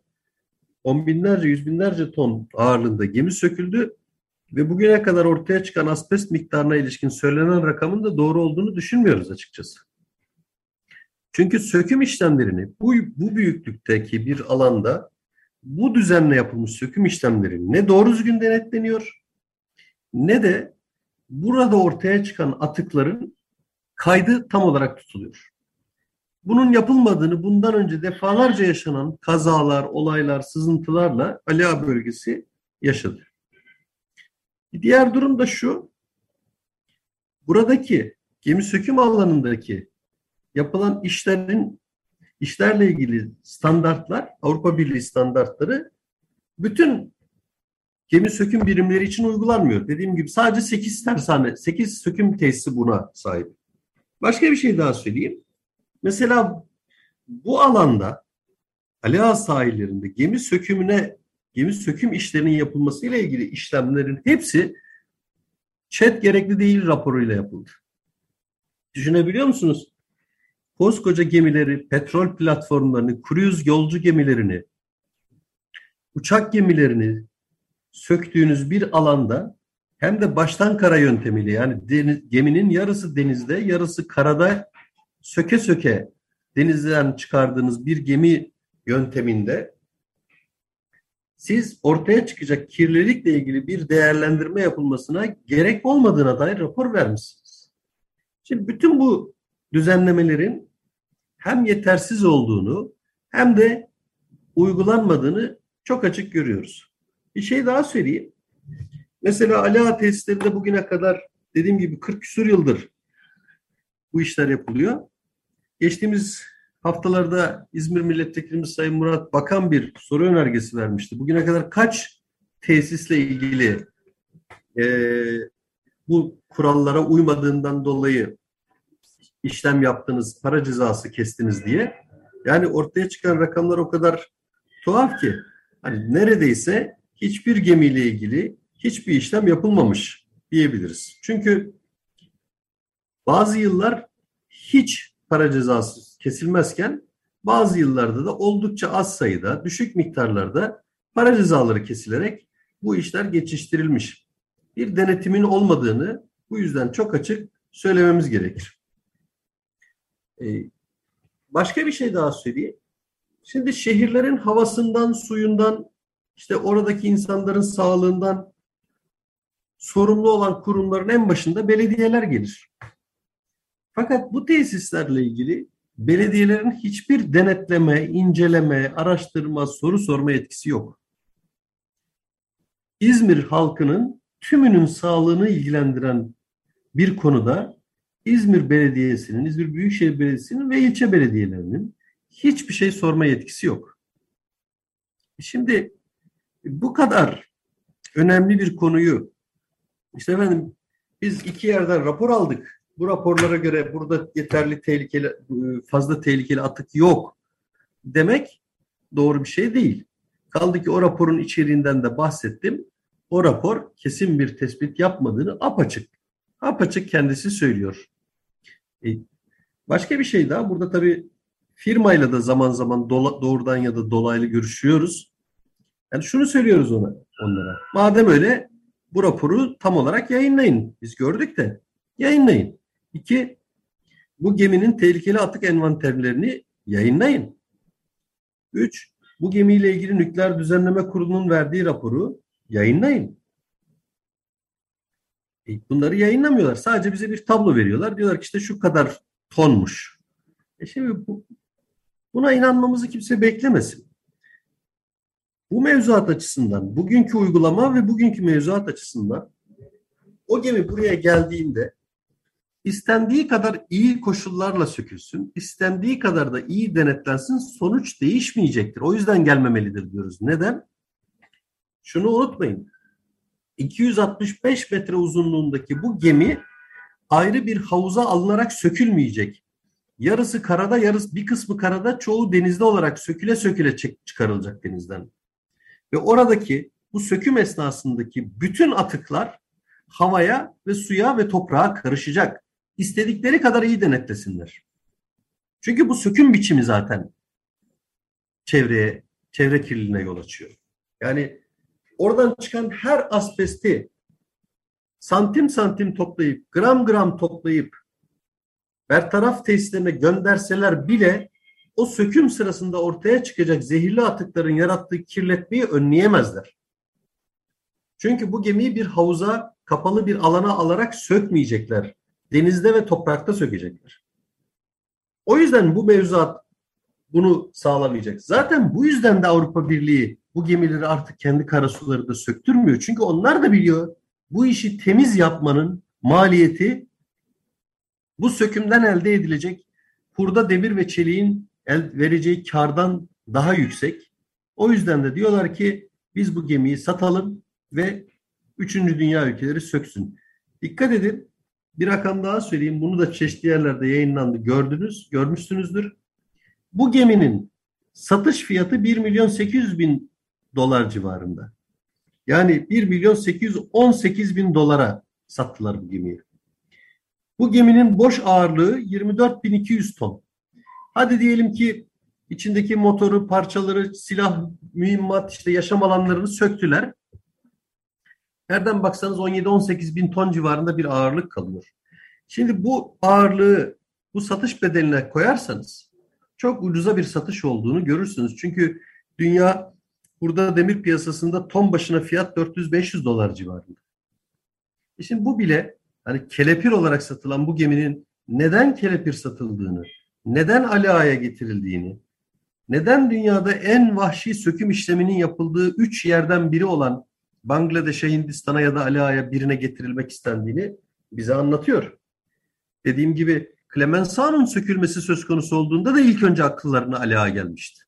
on binlerce, yüz binlerce ton ağırlığında gemi söküldü ve bugüne kadar ortaya çıkan asbest miktarına ilişkin söylenen rakamın da doğru olduğunu düşünmüyoruz açıkçası. Çünkü söküm işlemlerini bu, bu büyüklükteki bir alanda bu düzenle yapılmış söküm işlemleri ne doğru düzgün denetleniyor ne de burada ortaya çıkan atıkların kaydı tam olarak tutuluyor. Bunun yapılmadığını bundan önce defalarca yaşanan kazalar, olaylar, sızıntılarla Ali Ağa bölgesi yaşadı. Diğer durum da şu. Buradaki gemi söküm alanındaki yapılan işlerin işlerle ilgili standartlar, Avrupa Birliği standartları bütün gemi söküm birimleri için uygulanmıyor. Dediğim gibi sadece 8 tersane, 8 söküm tesisi buna sahip. Başka bir şey daha söyleyeyim. Mesela bu alanda Ali sahillerinde gemi sökümüne gemi söküm işlerinin yapılmasıyla ilgili işlemlerin hepsi chat gerekli değil raporuyla yapıldı. Düşünebiliyor musunuz? Koskoca gemileri, petrol platformlarını, kruz yolcu gemilerini, uçak gemilerini söktüğünüz bir alanda hem de baştan kara yöntemiyle yani deniz, geminin yarısı denizde, yarısı karada söke söke denizden çıkardığınız bir gemi yönteminde siz ortaya çıkacak kirlilikle ilgili bir değerlendirme yapılmasına gerek olmadığına dair rapor vermişsiniz. Şimdi bütün bu düzenlemelerin hem yetersiz olduğunu hem de uygulanmadığını çok açık görüyoruz. Bir şey daha söyleyeyim. Mesela Ali Ağa tesislerinde bugüne kadar dediğim gibi 40 küsur yıldır bu işler yapılıyor. Geçtiğimiz haftalarda İzmir Milletvekilimiz Sayın Murat Bakan bir soru önergesi vermişti. Bugüne kadar kaç tesisle ilgili e, bu kurallara uymadığından dolayı işlem yaptınız, para cezası kestiniz diye. Yani ortaya çıkan rakamlar o kadar tuhaf ki hani neredeyse hiçbir gemiyle ilgili hiçbir işlem yapılmamış diyebiliriz. Çünkü bazı yıllar hiç para cezası kesilmezken bazı yıllarda da oldukça az sayıda, düşük miktarlarda para cezaları kesilerek bu işler geçiştirilmiş. Bir denetimin olmadığını bu yüzden çok açık söylememiz gerekir. Ee, başka bir şey daha söyleyeyim. Şimdi şehirlerin havasından, suyundan, işte oradaki insanların sağlığından sorumlu olan kurumların en başında belediyeler gelir. Fakat bu tesislerle ilgili belediyelerin hiçbir denetleme, inceleme, araştırma, soru sorma etkisi yok. İzmir halkının tümünün sağlığını ilgilendiren bir konuda İzmir Belediyesi'nin, İzmir Büyükşehir Belediyesi'nin ve ilçe belediyelerinin hiçbir şey sorma yetkisi yok. Şimdi bu kadar önemli bir konuyu işte efendim biz iki yerden rapor aldık. Bu raporlara göre burada yeterli tehlikeli fazla tehlikeli atık yok demek doğru bir şey değil. Kaldı ki o raporun içeriğinden de bahsettim. O rapor kesin bir tespit yapmadığını apaçık apaçık kendisi söylüyor. E, başka bir şey daha burada tabii firmayla da zaman zaman dola, doğrudan ya da dolaylı görüşüyoruz. Yani şunu söylüyoruz ona onlara. Madem öyle bu raporu tam olarak yayınlayın. Biz gördük de yayınlayın. İki, bu geminin tehlikeli atık envanterlerini yayınlayın. Üç, bu gemiyle ilgili Nükleer Düzenleme Kurulu'nun verdiği raporu yayınlayın. E, bunları yayınlamıyorlar. Sadece bize bir tablo veriyorlar. Diyorlar ki işte şu kadar tonmuş. E şimdi bu, buna inanmamızı kimse beklemesin. Bu mevzuat açısından, bugünkü uygulama ve bugünkü mevzuat açısından o gemi buraya geldiğinde istendiği kadar iyi koşullarla sökülsün, istendiği kadar da iyi denetlensin, sonuç değişmeyecektir. O yüzden gelmemelidir diyoruz. Neden? Şunu unutmayın. 265 metre uzunluğundaki bu gemi ayrı bir havuza alınarak sökülmeyecek. Yarısı karada, yarısı bir kısmı karada, çoğu denizde olarak söküle söküle çıkarılacak denizden. Ve oradaki bu söküm esnasındaki bütün atıklar havaya ve suya ve toprağa karışacak. İstedikleri kadar iyi denetlesinler. Çünkü bu söküm biçimi zaten çevreye, çevre kirliliğine yol açıyor. Yani oradan çıkan her asbesti santim santim toplayıp, gram gram toplayıp bertaraf tesislerine gönderseler bile o söküm sırasında ortaya çıkacak zehirli atıkların yarattığı kirletmeyi önleyemezler. Çünkü bu gemiyi bir havuza, kapalı bir alana alarak sökmeyecekler. Denizde ve toprakta sökecekler. O yüzden bu mevzuat bunu sağlamayacak. Zaten bu yüzden de Avrupa Birliği bu gemileri artık kendi karasularında söktürmüyor. Çünkü onlar da biliyor bu işi temiz yapmanın maliyeti bu sökümden elde edilecek hurda demir ve çeliğin el vereceği kardan daha yüksek. O yüzden de diyorlar ki biz bu gemiyi satalım ve üçüncü dünya ülkeleri söksün. Dikkat edin bir rakam daha söyleyeyim. Bunu da çeşitli yerlerde yayınlandı. Gördünüz, görmüşsünüzdür. Bu geminin satış fiyatı 1 milyon 800 bin dolar civarında. Yani 1 milyon 818 bin dolara sattılar bu gemiyi. Bu geminin boş ağırlığı 24.200 ton. Hadi diyelim ki içindeki motoru, parçaları, silah, mühimmat, işte yaşam alanlarını söktüler. Nereden baksanız 17-18 bin ton civarında bir ağırlık kalıyor. Şimdi bu ağırlığı bu satış bedeline koyarsanız çok ucuza bir satış olduğunu görürsünüz. Çünkü dünya burada demir piyasasında ton başına fiyat 400-500 dolar civarında. E şimdi bu bile hani kelepir olarak satılan bu geminin neden kelepir satıldığını, neden Ali Ağa'ya getirildiğini, neden dünyada en vahşi söküm işleminin yapıldığı üç yerden biri olan Bangladeş'e, Hindistan'a ya da Ali Ağa'ya birine getirilmek istendiğini bize anlatıyor. Dediğim gibi Clemenceau'nun sökülmesi söz konusu olduğunda da ilk önce akıllarına Ali Ağa gelmişti.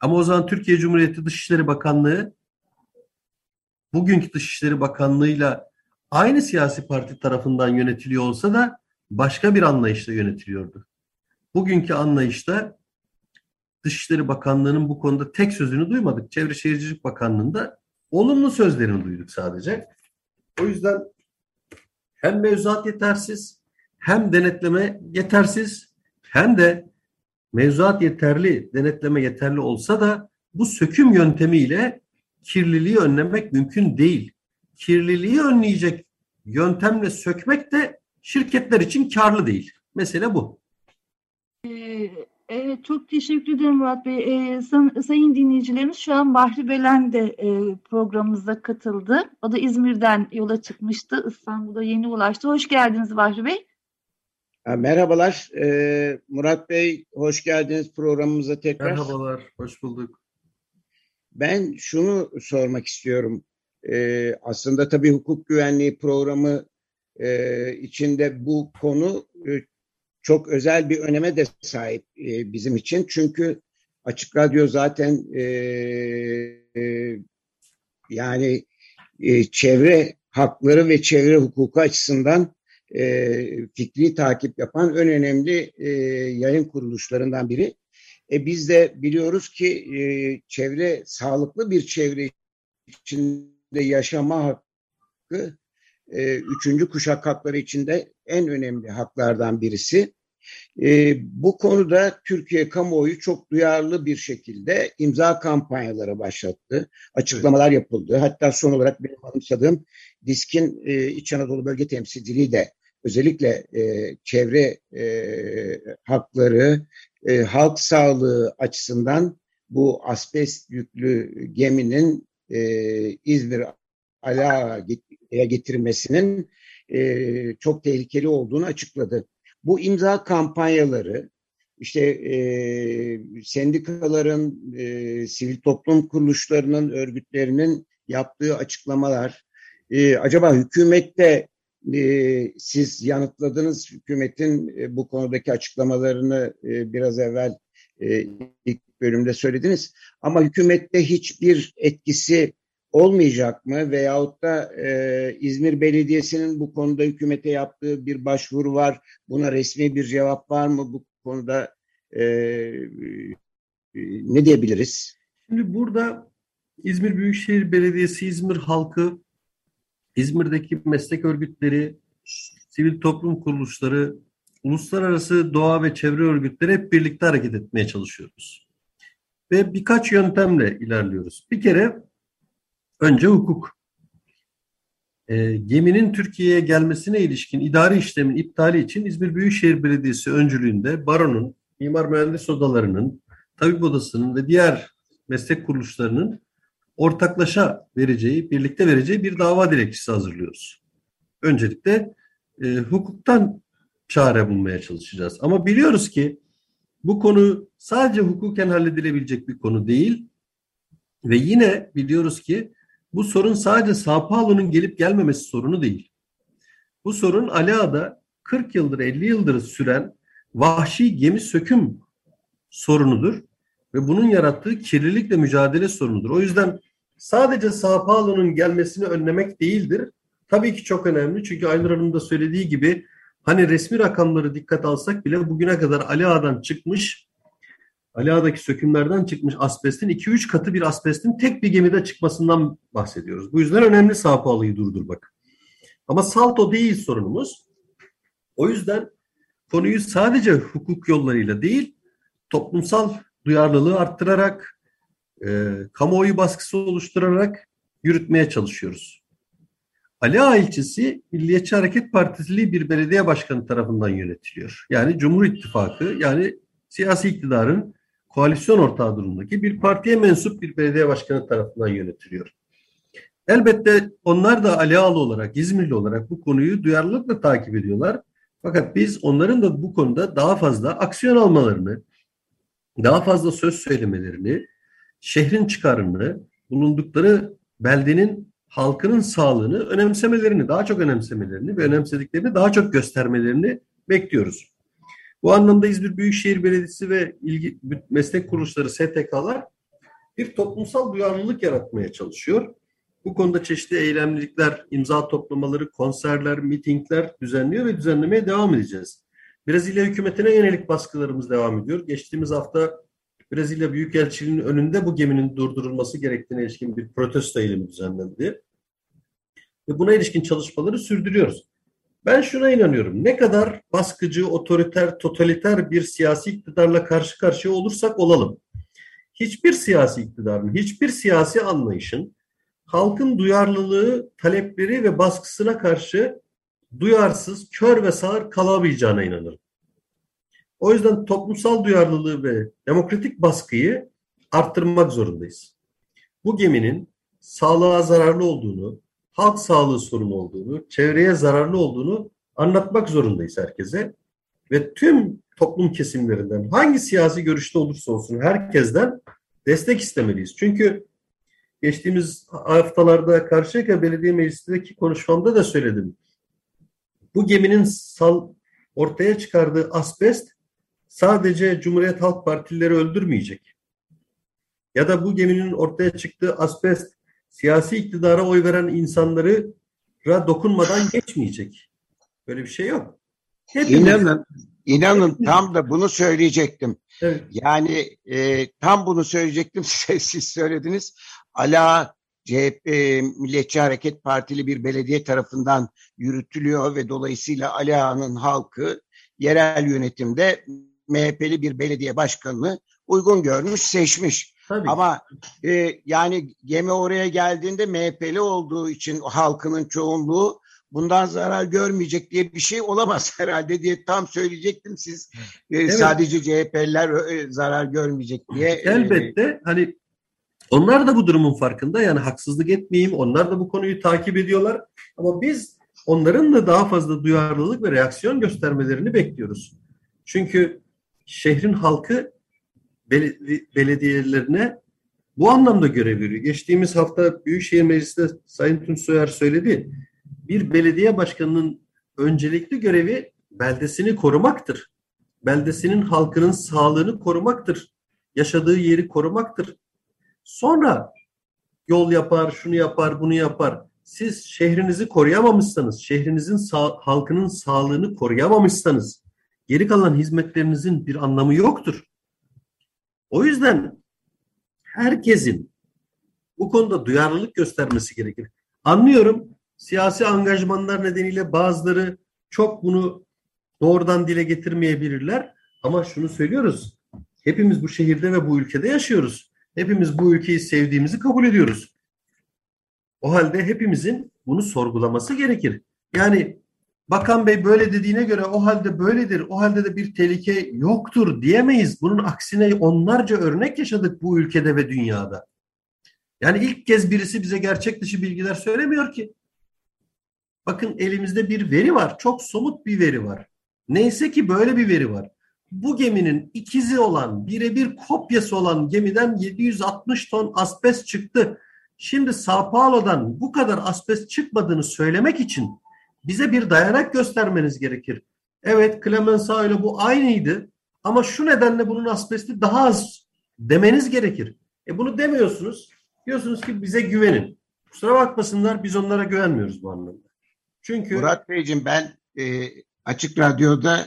Ama o zaman Türkiye Cumhuriyeti Dışişleri Bakanlığı bugünkü Dışişleri Bakanlığı'yla aynı siyasi parti tarafından yönetiliyor olsa da başka bir anlayışla yönetiliyordu. Bugünkü anlayışta Dışişleri Bakanlığı'nın bu konuda tek sözünü duymadık. Çevre Şehircilik Bakanlığı'nda olumlu sözlerini duyduk sadece. O yüzden hem mevzuat yetersiz, hem denetleme yetersiz, hem de mevzuat yeterli, denetleme yeterli olsa da bu söküm yöntemiyle kirliliği önlemek mümkün değil. Kirliliği önleyecek yöntemle sökmek de şirketler için karlı değil. Mesele bu. Evet, çok teşekkür ederim Murat Bey. Ee, san, sayın dinleyicilerimiz şu an Bahri Belen de e, programımıza katıldı. O da İzmir'den yola çıkmıştı. İstanbul'a yeni ulaştı. Hoş geldiniz Bahri Bey. Merhabalar. Ee, Murat Bey, hoş geldiniz programımıza tekrar. Merhabalar, hoş bulduk. Ben şunu sormak istiyorum. Ee, aslında tabii hukuk güvenliği programı e, içinde bu konu e, çok özel bir öneme de sahip e, bizim için. Çünkü Açık Radyo zaten e, e, yani e, çevre hakları ve çevre hukuku açısından e, fikri takip yapan en önemli e, yayın kuruluşlarından biri. E, biz de biliyoruz ki e, çevre sağlıklı bir çevre içinde yaşama hakkı e, üçüncü kuşak hakları içinde en önemli haklardan birisi. E, bu konuda Türkiye kamuoyu çok duyarlı bir şekilde imza kampanyaları başlattı. Açıklamalar yapıldı. Hatta son olarak benim anımsadığım DİSK'in e, İç Anadolu Bölge Temsilciliği de özellikle e, çevre e, hakları, e, halk sağlığı açısından bu asbest yüklü geminin e, İzmir Ala'ya getirilmesinin e, çok tehlikeli olduğunu açıkladı. Bu imza kampanyaları işte e, sendikaların, e, sivil toplum kuruluşlarının, örgütlerinin yaptığı açıklamalar, e, acaba hükümette e, siz yanıtladınız hükümetin e, bu konudaki açıklamalarını e, biraz evvel e, ilk bölümde söylediniz. Ama hükümette hiçbir etkisi olmayacak mı? Veyahut da e, İzmir Belediyesi'nin bu konuda hükümete yaptığı bir başvuru var. Buna resmi bir cevap var mı? Bu konuda e, ne diyebiliriz? Şimdi burada İzmir Büyükşehir Belediyesi, İzmir halkı, İzmir'deki meslek örgütleri, sivil toplum kuruluşları, uluslararası doğa ve çevre örgütleri hep birlikte hareket etmeye çalışıyoruz. Ve birkaç yöntemle ilerliyoruz. Bir kere Önce hukuk. E, geminin Türkiye'ye gelmesine ilişkin idari işlemin iptali için İzmir Büyükşehir Belediyesi öncülüğünde baronun, mimar mühendis odalarının, tabip odasının ve diğer meslek kuruluşlarının ortaklaşa vereceği, birlikte vereceği bir dava dilekçesi hazırlıyoruz. Öncelikle e, hukuktan çare bulmaya çalışacağız. Ama biliyoruz ki bu konu sadece hukuken halledilebilecek bir konu değil. Ve yine biliyoruz ki bu sorun sadece Sao Paulo'nun gelip gelmemesi sorunu değil. Bu sorun Aliağa'da 40 yıldır 50 yıldır süren vahşi gemi söküm sorunudur ve bunun yarattığı kirlilikle mücadele sorunudur. O yüzden sadece Sao Paulo'nun gelmesini önlemek değildir. Tabii ki çok önemli çünkü Aynur Hanım da söylediği gibi hani resmi rakamları dikkat alsak bile bugüne kadar Ali Ağa'dan çıkmış Ali sökümlerden çıkmış asbestin 2-3 katı bir asbestin tek bir gemide çıkmasından bahsediyoruz. Bu yüzden önemli Sao Paulo'yu durdurmak. Ama salto değil sorunumuz. O yüzden konuyu sadece hukuk yollarıyla değil, toplumsal duyarlılığı arttırarak, e, kamuoyu baskısı oluşturarak yürütmeye çalışıyoruz. Ali Ağa ilçesi Milliyetçi Hareket Partili bir belediye başkanı tarafından yönetiliyor. Yani Cumhur İttifakı yani siyasi iktidarın koalisyon ortağı durumundaki bir partiye mensup bir belediye başkanı tarafından yönetiliyor. Elbette onlar da Ali Ağalı olarak, İzmirli olarak bu konuyu duyarlılıkla takip ediyorlar. Fakat biz onların da bu konuda daha fazla aksiyon almalarını, daha fazla söz söylemelerini, şehrin çıkarını, bulundukları beldenin halkının sağlığını önemsemelerini, daha çok önemsemelerini ve önemsediklerini daha çok göstermelerini bekliyoruz. Bu anlamda İzmir Büyükşehir Belediyesi ve ilgi, meslek kuruluşları STK'lar bir toplumsal duyarlılık yaratmaya çalışıyor. Bu konuda çeşitli eylemlilikler, imza toplamaları, konserler, mitingler düzenliyor ve düzenlemeye devam edeceğiz. Brezilya hükümetine yönelik baskılarımız devam ediyor. Geçtiğimiz hafta Brezilya Büyükelçiliğinin önünde bu geminin durdurulması gerektiğine ilişkin bir protesto eylemi düzenlendi. Ve buna ilişkin çalışmaları sürdürüyoruz. Ben şuna inanıyorum. Ne kadar baskıcı, otoriter, totaliter bir siyasi iktidarla karşı karşıya olursak olalım. Hiçbir siyasi iktidarın, hiçbir siyasi anlayışın halkın duyarlılığı, talepleri ve baskısına karşı duyarsız, kör ve sağır kalamayacağına inanırım. O yüzden toplumsal duyarlılığı ve demokratik baskıyı arttırmak zorundayız. Bu geminin sağlığa zararlı olduğunu, halk sağlığı sorunu olduğunu, çevreye zararlı olduğunu anlatmak zorundayız herkese. Ve tüm toplum kesimlerinden hangi siyasi görüşte olursa olsun herkesten destek istemeliyiz. Çünkü geçtiğimiz haftalarda Karşıyaka Belediye Meclisi'ndeki konuşmamda da söyledim. Bu geminin sal, ortaya çıkardığı asbest sadece Cumhuriyet Halk Partilileri öldürmeyecek. Ya da bu geminin ortaya çıktığı asbest siyasi iktidara oy veren insanları dokunmadan geçmeyecek. Böyle bir şey yok. Hepimiz... İnanın, inanın tam da bunu söyleyecektim. Evet. Yani e, tam bunu söyleyecektim size siz söylediniz. Ala CHP Milliyetçi Hareket Partili bir belediye tarafından yürütülüyor ve dolayısıyla Ali Ağa'nın halkı yerel yönetimde MHP'li bir belediye başkanını uygun görmüş, seçmiş. Tabii. Ama e, yani gemi oraya geldiğinde MHP'li olduğu için halkının çoğunluğu bundan zarar görmeyecek diye bir şey olamaz herhalde diye tam söyleyecektim siz e, evet. sadece CHP'liler e, zarar görmeyecek diye. E, Elbette e, hani onlar da bu durumun farkında yani haksızlık etmeyeyim onlar da bu konuyu takip ediyorlar ama biz onların da daha fazla duyarlılık ve reaksiyon göstermelerini bekliyoruz. Çünkü şehrin halkı belediyelerine bu anlamda görev veriyor. Geçtiğimiz hafta Büyükşehir Meclisi'nde Sayın Tunç Soyer söyledi. Bir belediye başkanının öncelikli görevi beldesini korumaktır. Beldesinin halkının sağlığını korumaktır. Yaşadığı yeri korumaktır. Sonra yol yapar, şunu yapar, bunu yapar. Siz şehrinizi koruyamamışsanız, şehrinizin sağ, halkının sağlığını koruyamamışsanız geri kalan hizmetlerinizin bir anlamı yoktur. O yüzden herkesin bu konuda duyarlılık göstermesi gerekir. Anlıyorum siyasi angajmanlar nedeniyle bazıları çok bunu doğrudan dile getirmeyebilirler ama şunu söylüyoruz. Hepimiz bu şehirde ve bu ülkede yaşıyoruz. Hepimiz bu ülkeyi sevdiğimizi kabul ediyoruz. O halde hepimizin bunu sorgulaması gerekir. Yani Bakan Bey böyle dediğine göre o halde böyledir, o halde de bir tehlike yoktur diyemeyiz. Bunun aksine onlarca örnek yaşadık bu ülkede ve dünyada. Yani ilk kez birisi bize gerçek dışı bilgiler söylemiyor ki. Bakın elimizde bir veri var. Çok somut bir veri var. Neyse ki böyle bir veri var. Bu geminin ikizi olan, birebir kopyası olan gemiden 760 ton asbest çıktı. Şimdi Sao Paulo'dan bu kadar asbest çıkmadığını söylemek için bize bir dayanak göstermeniz gerekir. Evet Clemenceau ile bu aynıydı ama şu nedenle bunun asbesti daha az demeniz gerekir. E bunu demiyorsunuz. Diyorsunuz ki bize güvenin. Kusura bakmasınlar biz onlara güvenmiyoruz bu anlamda. Çünkü Murat Beyciğim ben e, Açık Radyo'da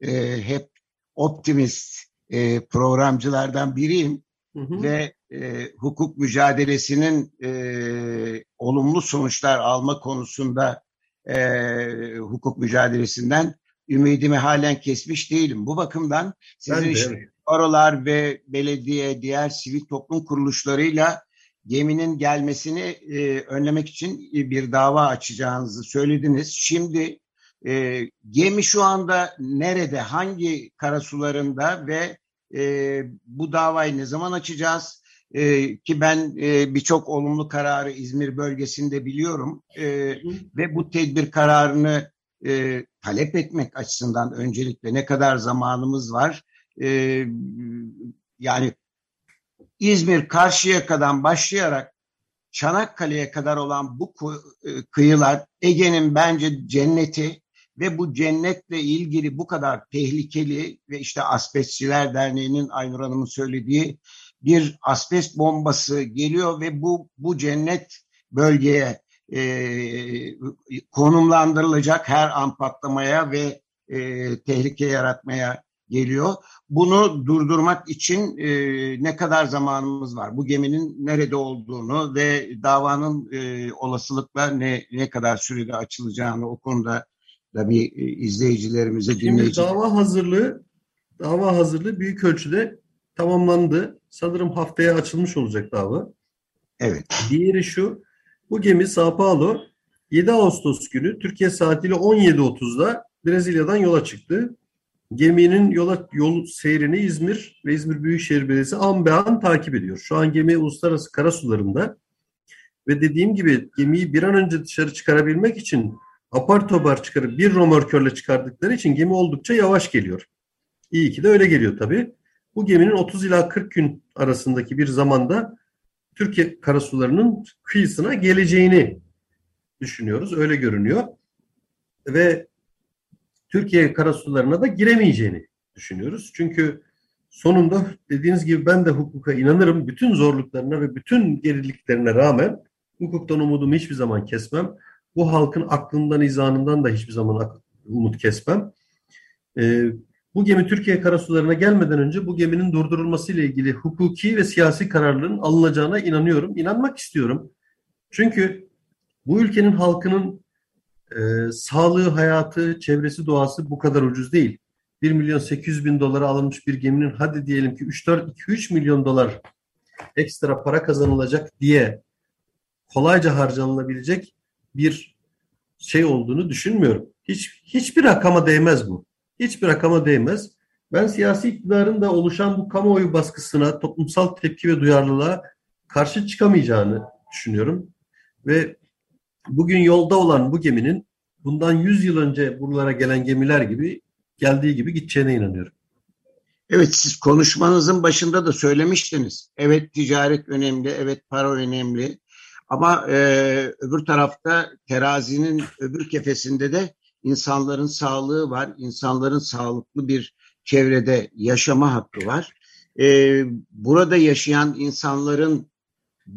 e, hep optimist e, programcılardan biriyim. Hı hı. Ve e, hukuk mücadelesinin e, olumlu sonuçlar alma konusunda e, hukuk mücadelesinden ümidimi halen kesmiş değilim. Bu bakımdan sizin de, işte evet. ve belediye, diğer sivil toplum kuruluşlarıyla geminin gelmesini e, önlemek için bir dava açacağınızı söylediniz. Şimdi e, gemi şu anda nerede, hangi karasularında ve e, bu davayı ne zaman açacağız? E, ki ben e, birçok olumlu kararı İzmir bölgesinde biliyorum e, ve bu tedbir kararını e, talep etmek açısından öncelikle ne kadar zamanımız var? E, yani İzmir Karşıyaka'dan başlayarak Çanakkale'ye kadar olan bu e, kıyılar Ege'nin bence cenneti ve bu cennetle ilgili bu kadar tehlikeli ve işte Asbestçiler Derneği'nin Aynur Hanım'ın söylediği bir asbest bombası geliyor ve bu bu cennet bölgeye e, konumlandırılacak her an patlamaya ve e, tehlike yaratmaya geliyor. Bunu durdurmak için e, ne kadar zamanımız var? Bu geminin nerede olduğunu ve davanın e, olasılıkla ne ne kadar sürede açılacağını o konuda da bir e, izleyicilerimize dinleyicilerimize. Dava hazırlığı dava hazırlığı büyük ölçüde tamamlandı. Sanırım haftaya açılmış olacak dava. Evet. Diğeri şu. Bu gemi Sao Paulo 7 Ağustos günü Türkiye saatiyle 17.30'da Brezilya'dan yola çıktı. geminin yola yol seyrini İzmir ve İzmir Büyükşehir Belediyesi an be an takip ediyor. Şu an gemi uluslararası karasularında ve dediğim gibi gemiyi bir an önce dışarı çıkarabilmek için apar topar çıkarıp bir romorkörle çıkardıkları için gemi oldukça yavaş geliyor. İyi ki de öyle geliyor tabii. Bu geminin 30 ila 40 gün arasındaki bir zamanda Türkiye karasularının kıyısına geleceğini düşünüyoruz. Öyle görünüyor. Ve Türkiye karasularına da giremeyeceğini düşünüyoruz. Çünkü sonunda dediğiniz gibi ben de hukuka inanırım. Bütün zorluklarına ve bütün geriliklerine rağmen hukuktan umudumu hiçbir zaman kesmem. Bu halkın aklından, izanından da hiçbir zaman umut kesmem. Ee, bu gemi Türkiye karasularına gelmeden önce bu geminin durdurulması ile ilgili hukuki ve siyasi kararların alınacağına inanıyorum. İnanmak istiyorum. Çünkü bu ülkenin halkının e, sağlığı, hayatı, çevresi, doğası bu kadar ucuz değil. 1 milyon 800 bin dolara alınmış bir geminin hadi diyelim ki 3-4-2-3 milyon dolar ekstra para kazanılacak diye kolayca harcanılabilecek bir şey olduğunu düşünmüyorum. Hiç hiçbir rakama değmez bu. Hiçbir rakama değmez. Ben siyasi iktidarın da oluşan bu kamuoyu baskısına, toplumsal tepki ve duyarlılığa karşı çıkamayacağını düşünüyorum. Ve bugün yolda olan bu geminin bundan 100 yıl önce buralara gelen gemiler gibi geldiği gibi gideceğine inanıyorum. Evet siz konuşmanızın başında da söylemiştiniz. Evet ticaret önemli, evet para önemli. Ama e, öbür tarafta terazinin öbür kefesinde de insanların sağlığı var. insanların sağlıklı bir çevrede yaşama hakkı var. E, burada yaşayan insanların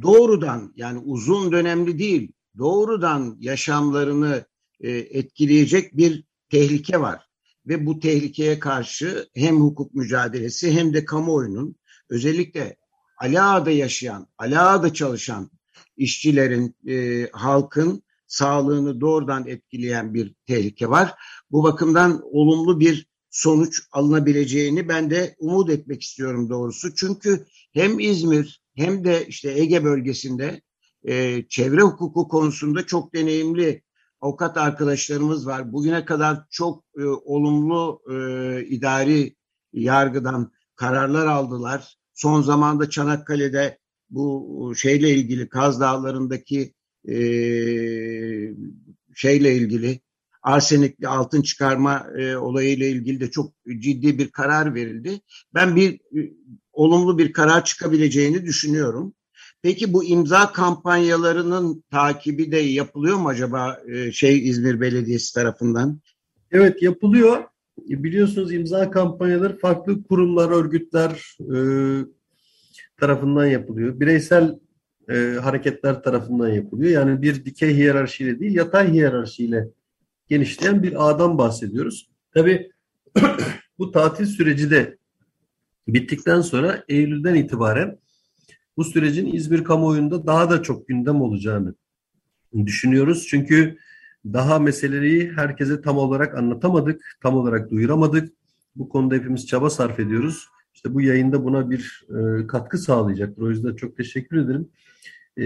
doğrudan yani uzun dönemli değil doğrudan yaşamlarını e, etkileyecek bir tehlike var. Ve bu tehlikeye karşı hem hukuk mücadelesi hem de kamuoyunun özellikle Alaada yaşayan, Alaada çalışan işçilerin, e, halkın sağlığını doğrudan etkileyen bir tehlike var. Bu bakımdan olumlu bir sonuç alınabileceğini ben de umut etmek istiyorum doğrusu. Çünkü hem İzmir hem de işte Ege bölgesinde e, çevre hukuku konusunda çok deneyimli avukat arkadaşlarımız var. Bugüne kadar çok e, olumlu e, idari yargıdan kararlar aldılar. Son zamanda Çanakkale'de bu şeyle ilgili Kaz Dağları'ndaki e, şeyle ilgili arsenikli altın çıkarma e, olayıyla ilgili de çok ciddi bir karar verildi. Ben bir e, olumlu bir karar çıkabileceğini düşünüyorum. Peki bu imza kampanyalarının takibi de yapılıyor mu acaba e, şey İzmir Belediyesi tarafından? Evet yapılıyor. E, biliyorsunuz imza kampanyaları farklı kurumlar, örgütler e, tarafından yapılıyor. Bireysel e, hareketler tarafından yapılıyor. Yani bir dikey hiyerarşiyle değil, yatay hiyerarşiyle genişleyen bir ağdan bahsediyoruz. Tabii bu tatil süreci de bittikten sonra Eylül'den itibaren bu sürecin İzmir kamuoyunda daha da çok gündem olacağını düşünüyoruz. Çünkü daha meseleyi herkese tam olarak anlatamadık, tam olarak duyuramadık. Bu konuda hepimiz çaba sarf ediyoruz. İşte bu yayında buna bir e, katkı sağlayacaktır. O yüzden çok teşekkür ederim. E,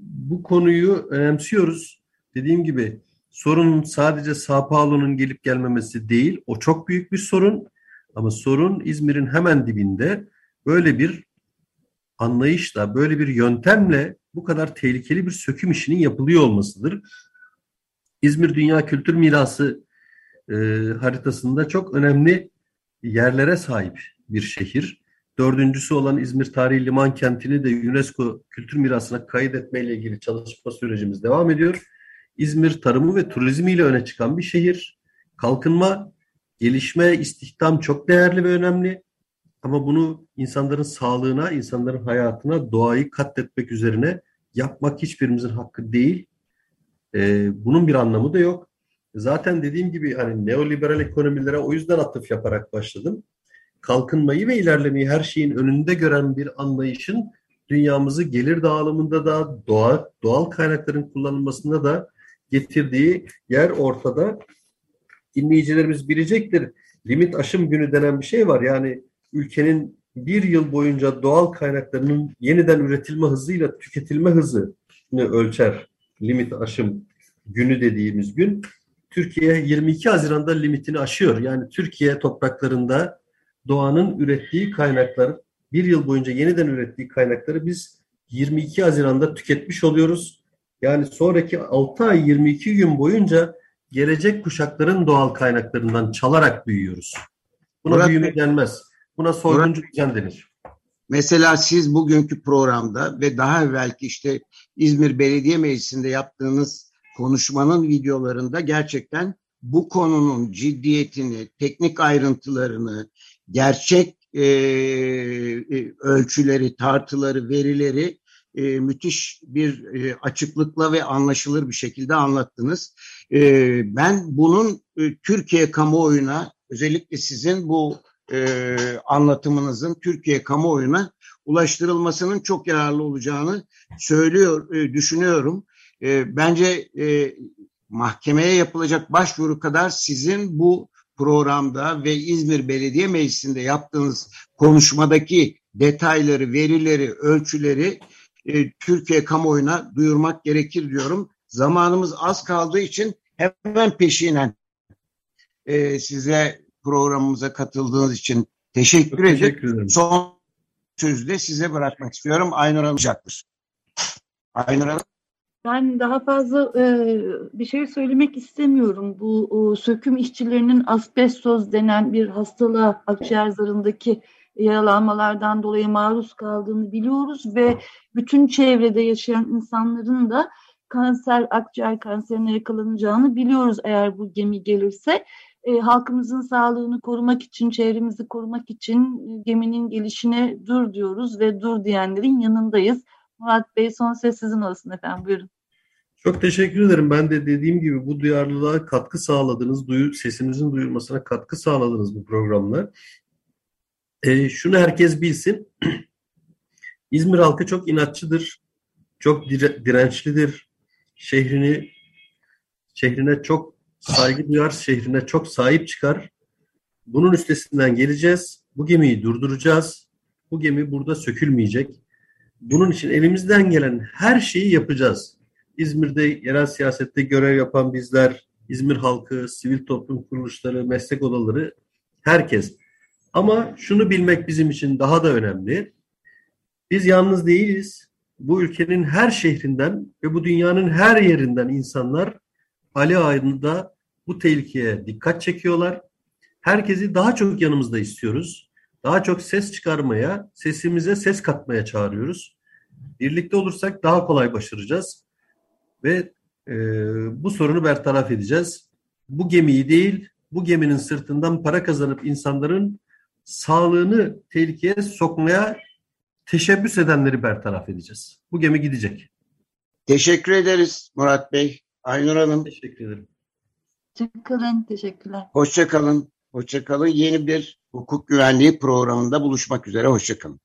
bu konuyu önemsiyoruz. Dediğim gibi sorun sadece Sao Paulo'nun gelip gelmemesi değil. O çok büyük bir sorun. Ama sorun İzmir'in hemen dibinde böyle bir anlayışla, böyle bir yöntemle bu kadar tehlikeli bir söküm işinin yapılıyor olmasıdır. İzmir Dünya Kültür Mirası e, haritasında çok önemli yerlere sahip bir şehir. Dördüncüsü olan İzmir Tarihi Liman Kenti'ni de UNESCO Kültür Mirası'na kaydetmeyle ilgili çalışma sürecimiz devam ediyor. İzmir tarımı ve turizmiyle öne çıkan bir şehir. Kalkınma, gelişme, istihdam çok değerli ve önemli. Ama bunu insanların sağlığına, insanların hayatına, doğayı katletmek üzerine yapmak hiçbirimizin hakkı değil. Ee, bunun bir anlamı da yok. Zaten dediğim gibi hani neoliberal ekonomilere o yüzden atıf yaparak başladım. Kalkınmayı ve ilerlemeyi her şeyin önünde gören bir anlayışın dünyamızı gelir dağılımında da doğal, doğal kaynakların kullanılmasında da getirdiği yer ortada. Dinleyicilerimiz bilecektir. Limit aşım günü denen bir şey var. Yani ülkenin bir yıl boyunca doğal kaynaklarının yeniden üretilme hızıyla tüketilme hızını ölçer limit aşım günü dediğimiz gün. Türkiye 22 Haziran'da limitini aşıyor. Yani Türkiye topraklarında doğanın ürettiği kaynaklar, bir yıl boyunca yeniden ürettiği kaynakları biz 22 Haziran'da tüketmiş oluyoruz. Yani sonraki 6 ay 22 gün boyunca gelecek kuşakların doğal kaynaklarından çalarak büyüyoruz. Buna Murat büyüme Bey, denmez. Buna soyguncu düzen denir. Mesela siz bugünkü programda ve daha evvelki işte İzmir Belediye Meclisi'nde yaptığınız konuşmanın videolarında gerçekten bu konunun ciddiyetini, teknik ayrıntılarını, gerçek e, e, ölçüleri, tartıları, verileri e, müthiş bir e, açıklıkla ve anlaşılır bir şekilde anlattınız. E, ben bunun e, Türkiye kamuoyuna özellikle sizin bu e, anlatımınızın Türkiye kamuoyuna ulaştırılmasının çok yararlı olacağını söylüyor, e, düşünüyorum. E, bence e, mahkemeye yapılacak başvuru kadar sizin bu programda ve İzmir Belediye Meclisi'nde yaptığınız konuşmadaki detayları, verileri, ölçüleri e, Türkiye kamuoyuna duyurmak gerekir diyorum. Zamanımız az kaldığı için hemen peşinen e, size programımıza katıldığınız için teşekkür, ederim. teşekkür ederim. Son sözü de size bırakmak istiyorum. Aynur Hanım olacaktır. Aynur Hanım. Ben daha fazla e, bir şey söylemek istemiyorum. Bu o, söküm işçilerinin asbestoz denen bir hastalığa akciğer zarındaki yaralanmalardan dolayı maruz kaldığını biliyoruz ve bütün çevrede yaşayan insanların da kanser, akciğer kanserine yakalanacağını biliyoruz eğer bu gemi gelirse. E, halkımızın sağlığını korumak için, çevremizi korumak için e, geminin gelişine dur diyoruz ve dur diyenlerin yanındayız. Murat Bey son ses sizin olsun efendim buyurun. Çok teşekkür ederim. Ben de dediğim gibi bu duyarlılığa katkı sağladınız, duyu, sesimizin duyulmasına katkı sağladınız bu programla. E, şunu herkes bilsin. İzmir halkı çok inatçıdır, çok dire, dirençlidir. Şehrini şehrine çok saygı duyar, şehrine çok sahip çıkar. Bunun üstesinden geleceğiz. Bu gemiyi durduracağız. Bu gemi burada sökülmeyecek. Bunun için elimizden gelen her şeyi yapacağız. İzmir'de yerel siyasette görev yapan bizler, İzmir halkı, sivil toplum kuruluşları, meslek odaları, herkes. Ama şunu bilmek bizim için daha da önemli. Biz yalnız değiliz. Bu ülkenin her şehrinden ve bu dünyanın her yerinden insanlar Ali Ağa'da bu tehlikeye dikkat çekiyorlar. Herkesi daha çok yanımızda istiyoruz. Daha çok ses çıkarmaya, sesimize ses katmaya çağırıyoruz. Birlikte olursak daha kolay başaracağız. Ve e, bu sorunu bertaraf edeceğiz. Bu gemiyi değil, bu geminin sırtından para kazanıp insanların sağlığını tehlikeye sokmaya teşebbüs edenleri bertaraf edeceğiz. Bu gemi gidecek. Teşekkür ederiz Murat Bey. Aynur Hanım. Teşekkür ederim. Hoşçakalın. Teşekkürler. Hoşçakalın. Hoşçakalın. Yeni bir hukuk güvenliği programında buluşmak üzere. Hoşçakalın.